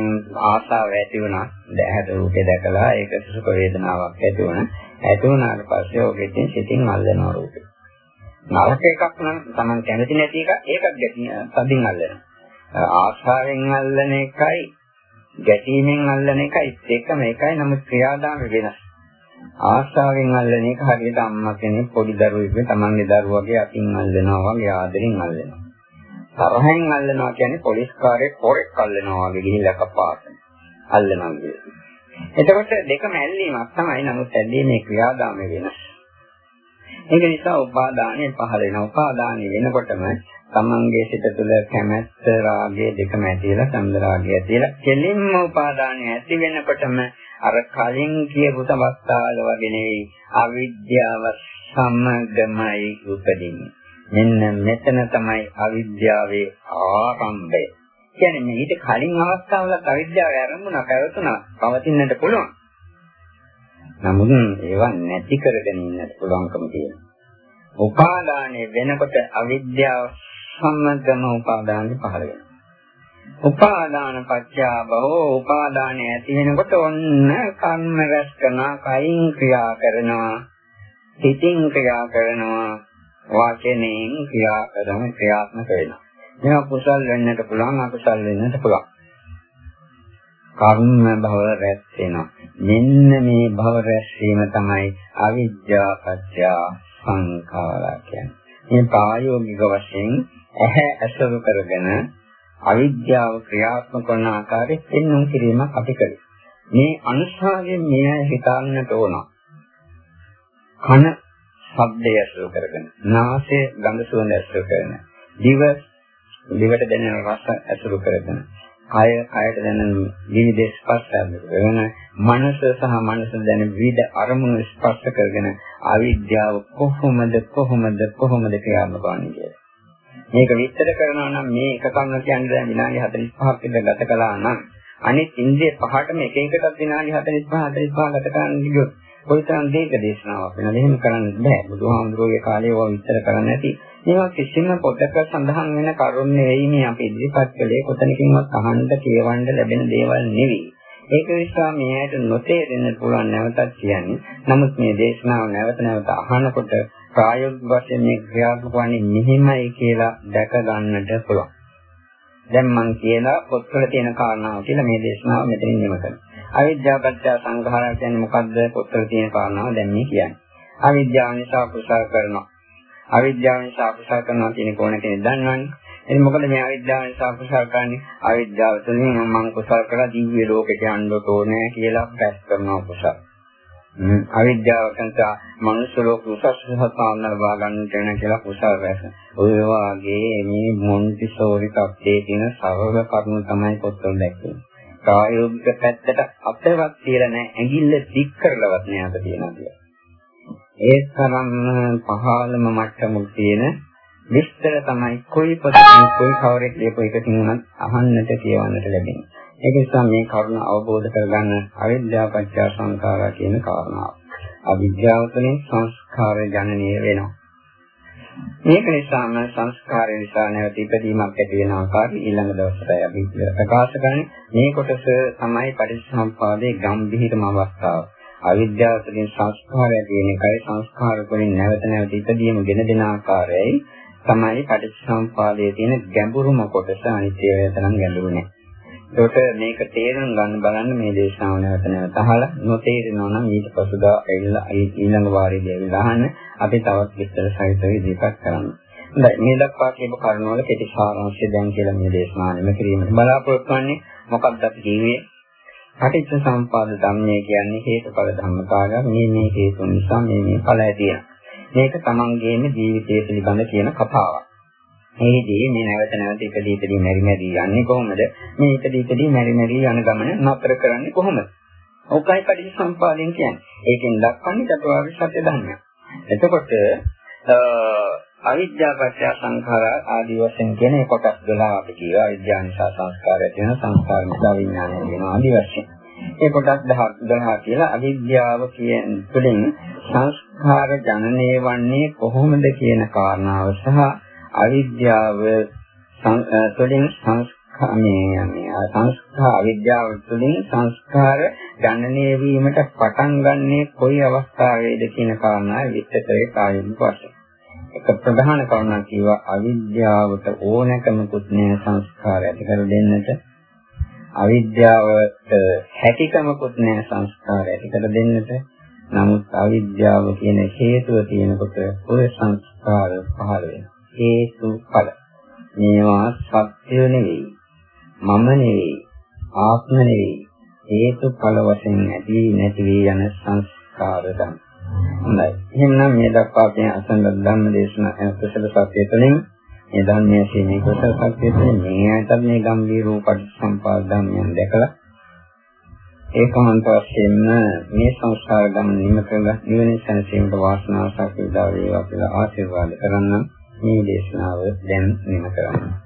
ආසාව ඇති වුණා. දැහැට රූපේ දැකලා ඒක සුඛ වේදනාවක් ඇති වුණා. ඇති වුණාට පස්සේ ඔකෙන් සිතින් අල්ලනවා රූපේ. නරක එකක් නම් Taman කැමති නැති එක ඒකත් තදින් අල්ලනවා. ආශාවෙන් අල්ලන එකයි ගැටීමෙන් අල්ලන එකයි එකම එකයි නමුත් ක්‍රියාදාම වෙනස්. ආශාවෙන් අල්ලන එක හරියට අම්මා කෙනෙක් පොඩි දරුවෙක් තමන්ගේ දරුවගේ අතින් අල්ලනවා වගේ ආදරෙන් අල්ලනවා. තරහෙන් අල්ලනවා කියන්නේ පොලිස් කාර්යයක් හොරෙක් අල්ලනවා වගේ ගිහිල්ලා කපාත. අල්ලනවා කියන්නේ. එතකොට දෙකම ඇල්ලීමක් තමයි නමුත් ඇල්ලීමේ ක්‍රියාදාමය වෙනස්. ඒක නිසා උපාදානය පහළ වෙන උපාදානය වෙනකොටම තමන්ගේ සිත තුළ කැමැත්ත රාගය දෙකම ඇතිලා සම්ද රාගය ඇතිලා කෙලින්ම උපාදානය ඇති වෙනකොටම අර කලින් කියපු තවස්තාවල වගේ නෙවෙයි අවිද්‍යාව සමගමයි උපදින්නේ මෙන්න මෙතන තමයි අවිද්‍යාවේ ආරම්භය. කියන්නේ මේ ඊට කලින් අවස්ථාවල අවිද්‍යාව ආරම්භුණා පැවතුණා පවතින්නට පුළුවන්. නමුත් ඒවා නැති කරගෙන ඉන්නට පුළුවන්කම තියෙනවා. උපාදානයේ වෙනකොට අවිද්‍යාව සම්මතම උපාදානෙ පහළ වෙනවා. උපාදාන පත්‍යා බහෝ උපාදානය ඇති වෙනකොට ඔන්න කර්ම රැස් කරනවා, කයින් ක්‍රියා කරනවා, හිතින් ක්‍රියා කරනවා, වාචනයෙන් ක්‍රියා කරන ක්‍රියාත්මක වෙනවා. මේවා කුසල් වෙන්නට පුළුවන් අකුසල් වෙන්නට පුළුවන්. කර්ම භව රැස් වෙනවා. මෙන්න මේ භව රැස් වීම තමයි අවිද්‍යා පත්‍ය සංඛාරා කියන්නේ. මේ ප්‍රායෝගික වශයෙන් ඇහැ ඇසුරු කරගෙන අවිද්‍යාව ක්‍රියාත්මක කරන ආකාරයෙන් පෙන්වුම් කිරීමක් අපි කරේ. මේ අනුසාරයෙන් මෙය හිතන්නට ඕන. කන ශබ්දය ඇසුරු කරගෙන නාසය ගඳ සුවඳ ඇසුරු කරගෙන දිව දිවට දැනෙන රස ඇසුරු කරගෙන කය කයට දැනෙන විවිධ ස්පර්ශ ඇසුරු කරගෙන මනස සහ මනස දැනෙන විවිධ අරමුණු ස්පර්ශ කරගෙන අවිද්‍යාව කොහොමද කොහොමද කොහොමද ක්‍රියාත්මක වන්නේ කියලා. මේක විස්තර කරනවා නම් මේ එක කන්න කියන්නේ දැන් විනාඩි 45ක් විතර ගත කළා නම් අනිත් ඉන්ද්‍රිය පහටම එක එකටත් විනාඩි 45 45 ගත කරන්න ගියොත් කොයිතරම් දීර්ඝ දේශනාවක් වෙනවද? එහෙම කරන්න බෑ. බුදුහාමුදුරුවෝගේ කාලේ ඒවා විස්තර කරන්න නැති. මේවා කිසිම පොතක සඳහන් වෙන කරුණ නෙවෙයි මේ අපි ඉදිරිපත් කළේ. කොතනකින්වත් අහන්න කියවන්න ලැබෙන දේවල් නෙවෙයි. ඒක නිසා මේ ඇයට නොතේරෙන්න පුළුවන් නැවතත් කියන්නේ නමුත් මේ දේශනාව නැවත නැවත අහනකොට ප්‍රායෝගික වශයෙන් මේ ක්‍රියාත්මක වන්නේ මෙහෙමයි කියලා දැක ගන්නට පුළුවන්. දැන් මම කියලා පොත්වල තියෙන කාරණාව කියලා මේ දේශනාව මෙතනින් නිම කරනවා. අවිද්‍යාව පත්‍ය සංඛාරය කියන්නේ මොකද්ද? පොත්වල තියෙන කාරණාව දැන් මේ කියන්නේ. අවිද්‍යාව නිසා කුසල කරනවා. අවිද්‍යාව නිසා කුසල කරනවා කියන කෝණ කෙනෙක් දන්නවනේ. එනි මොකද මේ අවිද්‍යාව නිසා කුසල කරන්නේ? අවිද්‍යාව තුළින් මම කුසල කරලා දිව්‍ය ලෝකෙට යන්න ඕනේ කියලා පැස් කරනවා කුසල. අවිද්‍යාව නිසා මනුෂ්‍ය ලෝක උසස් සහසාන ලබා ගන්නට වෙන කියලා කුසල රැස්. ඔය වාගේ මේ මොන්ටිසෝරි තත්ත්වයේ තියෙන සරල කරුණු තමයි පොත්වල දැක්වෙන්නේ. ප්‍රායෝගික පැත්තට අපේවත් කියලා නැහැ ඇඟිල්ල දික් කරලවත් නෑ අප තියනවා කියලා. ඒ තරම් පහළම මට්ටමක තියෙන විස්තර තමයි කොයි පොතකින් කොයි කවරෙක් ලියපු එකකින් උනත් අහන්නට කියවන්නට ලැබෙන්නේ. ඒක නිසා මේ කරුණ අවබෝධ කරගන්න අවිද්‍යාව පත්‍ය සංඛාරා කියන කාරණාව. අවිද්‍යාව තුළින් සංස්කාර ජනනය වෙනවා. මේක නිසාම සංස්කාරය නිසා නැවත ඉපදීමක් ඇති වෙන ආකාරය ඊළඟ දවසට අපි ප්‍රකාශ කරන්නේ මේ කොටස තමයි පටිච්චසමුප්පාදයේ ගැඹිරම අවස්ථාව. අවිද්‍යාව තුළින් සංස්කාරය කියන එකයි සංස්කාර වලින් නැවත නැවත ඉපදීම ගෙන දෙන ආකාරයයි තමයි පටිච්චසමුප්පාදයේ තියෙන ගැඹුරුම කොටස අනිත්‍ය වේදනම් ගැඹුරු නෑ. ඒකට මේක තේරුම් ගන්න බලන්න මේ දේශනාව නැවත නැවත අහලා නොතේරෙනවා නම් ඊට පසුදා ඇවිල්ලා ඊළඟ වාරයේදී ඇවිල්ලා අහන්න අපි තවත් විස්තර සහිතව ඉදිරිපත් කරන්න. හොඳයි මේ දක්වා කියපු කරුණ වල කෙටි සාරාංශය දැන් කියලා මේ දේශනාවෙම කිරීමට බලාපොරොත්තු වෙන්නේ මොකක්ද අපි කියුවේ? පටිච්ච සම්පාද ධර්මය කියන්නේ හේතුඵල ධර්මතාවය. මේ මේ හේතු නිසා මේ මේ ඵලය තියෙනවා. මේක තමන්ගේම ජීවිතය පිළිබඳ කියන කතාවක්. මේදී මේ නැවත නැවත ඉදදී ඉදදී මෙරි මෙරි යන්නේ කොහොමද? මේ ඉදදී ඉදදී මෙරි මෙරි යන ගමන නතර කරන්නේ කොහොමද? ඕකයි පටිච්චසමුපාදයෙන් කියන්නේ. ඒකෙන් දක්වන්නේ චතුරාර්ය සත්‍ය ධර්මය. එතකොට අවිද්‍යාපත්‍ය සංඛාර ආදී වශයෙන් කියන කොටස් 12 අපි කියවා අවිද්‍යාව නිසා සංස්කාරය තියෙන සංස්කාර නිසා විඥානය වෙනවා ආදී වශයෙන්. ඒ කොටස් 12 කියලා අවිද්‍යාව කියන තුළින් සංස්කාර ජනනය වන්නේ කොහොමද කියන කාරණාව සහ අවිද්‍යාව තුළින් මේ මේ සංස්කාර අවිද්‍යාව තුළින් සංස්කාර ගණනය වීමට පටන් ගන්නේ කොයි අවස්ථාවේද කියන කාරණාව විස්තරේ කායික වශයෙන්. එක ප්‍රධාන කාරණා කියවා අවිද්‍යාවට ඕනකමකුත් නෑ සංස්කාර ඇති කර දෙන්නට. අවිද්‍යාවට හැකියකමකුත් නෑ සංස්කාර ඇති කර දෙන්නට. නමුත් අවිද්‍යාව කියන හේතුව තියෙනකොට ඔය සංස්කාර පහළ වෙනවා. හේතු ඵල. මේවා සත්‍ය නෙවෙයි. මම නෙවෙයි ආත්ම නෙවෙයි හේතුඵල වශයෙන් ඇති නැති වී යන සංස්කාර ධර්ම. හොඳයි. එහෙනම් මේ දක්වා අපි අසන ධම්ම දේශනා කුසල සත්‍ය තුළින් මේ ධර්මයේ සීමේ කුසල සත්‍ය තුළින් මේ ඇතත් මේ ගම්බීර රූප සම්පාද ධර්මයන් දැකලා ඒකමන්ත වශයෙන්ම මේ සංස්කාර ගමන නිම කරලා නිවන සැනසීමට වාසනාව සකසා වේවා කියලා ආශිර්වාද කරන්න මේ දේශනාව දැන් නිම කරනවා.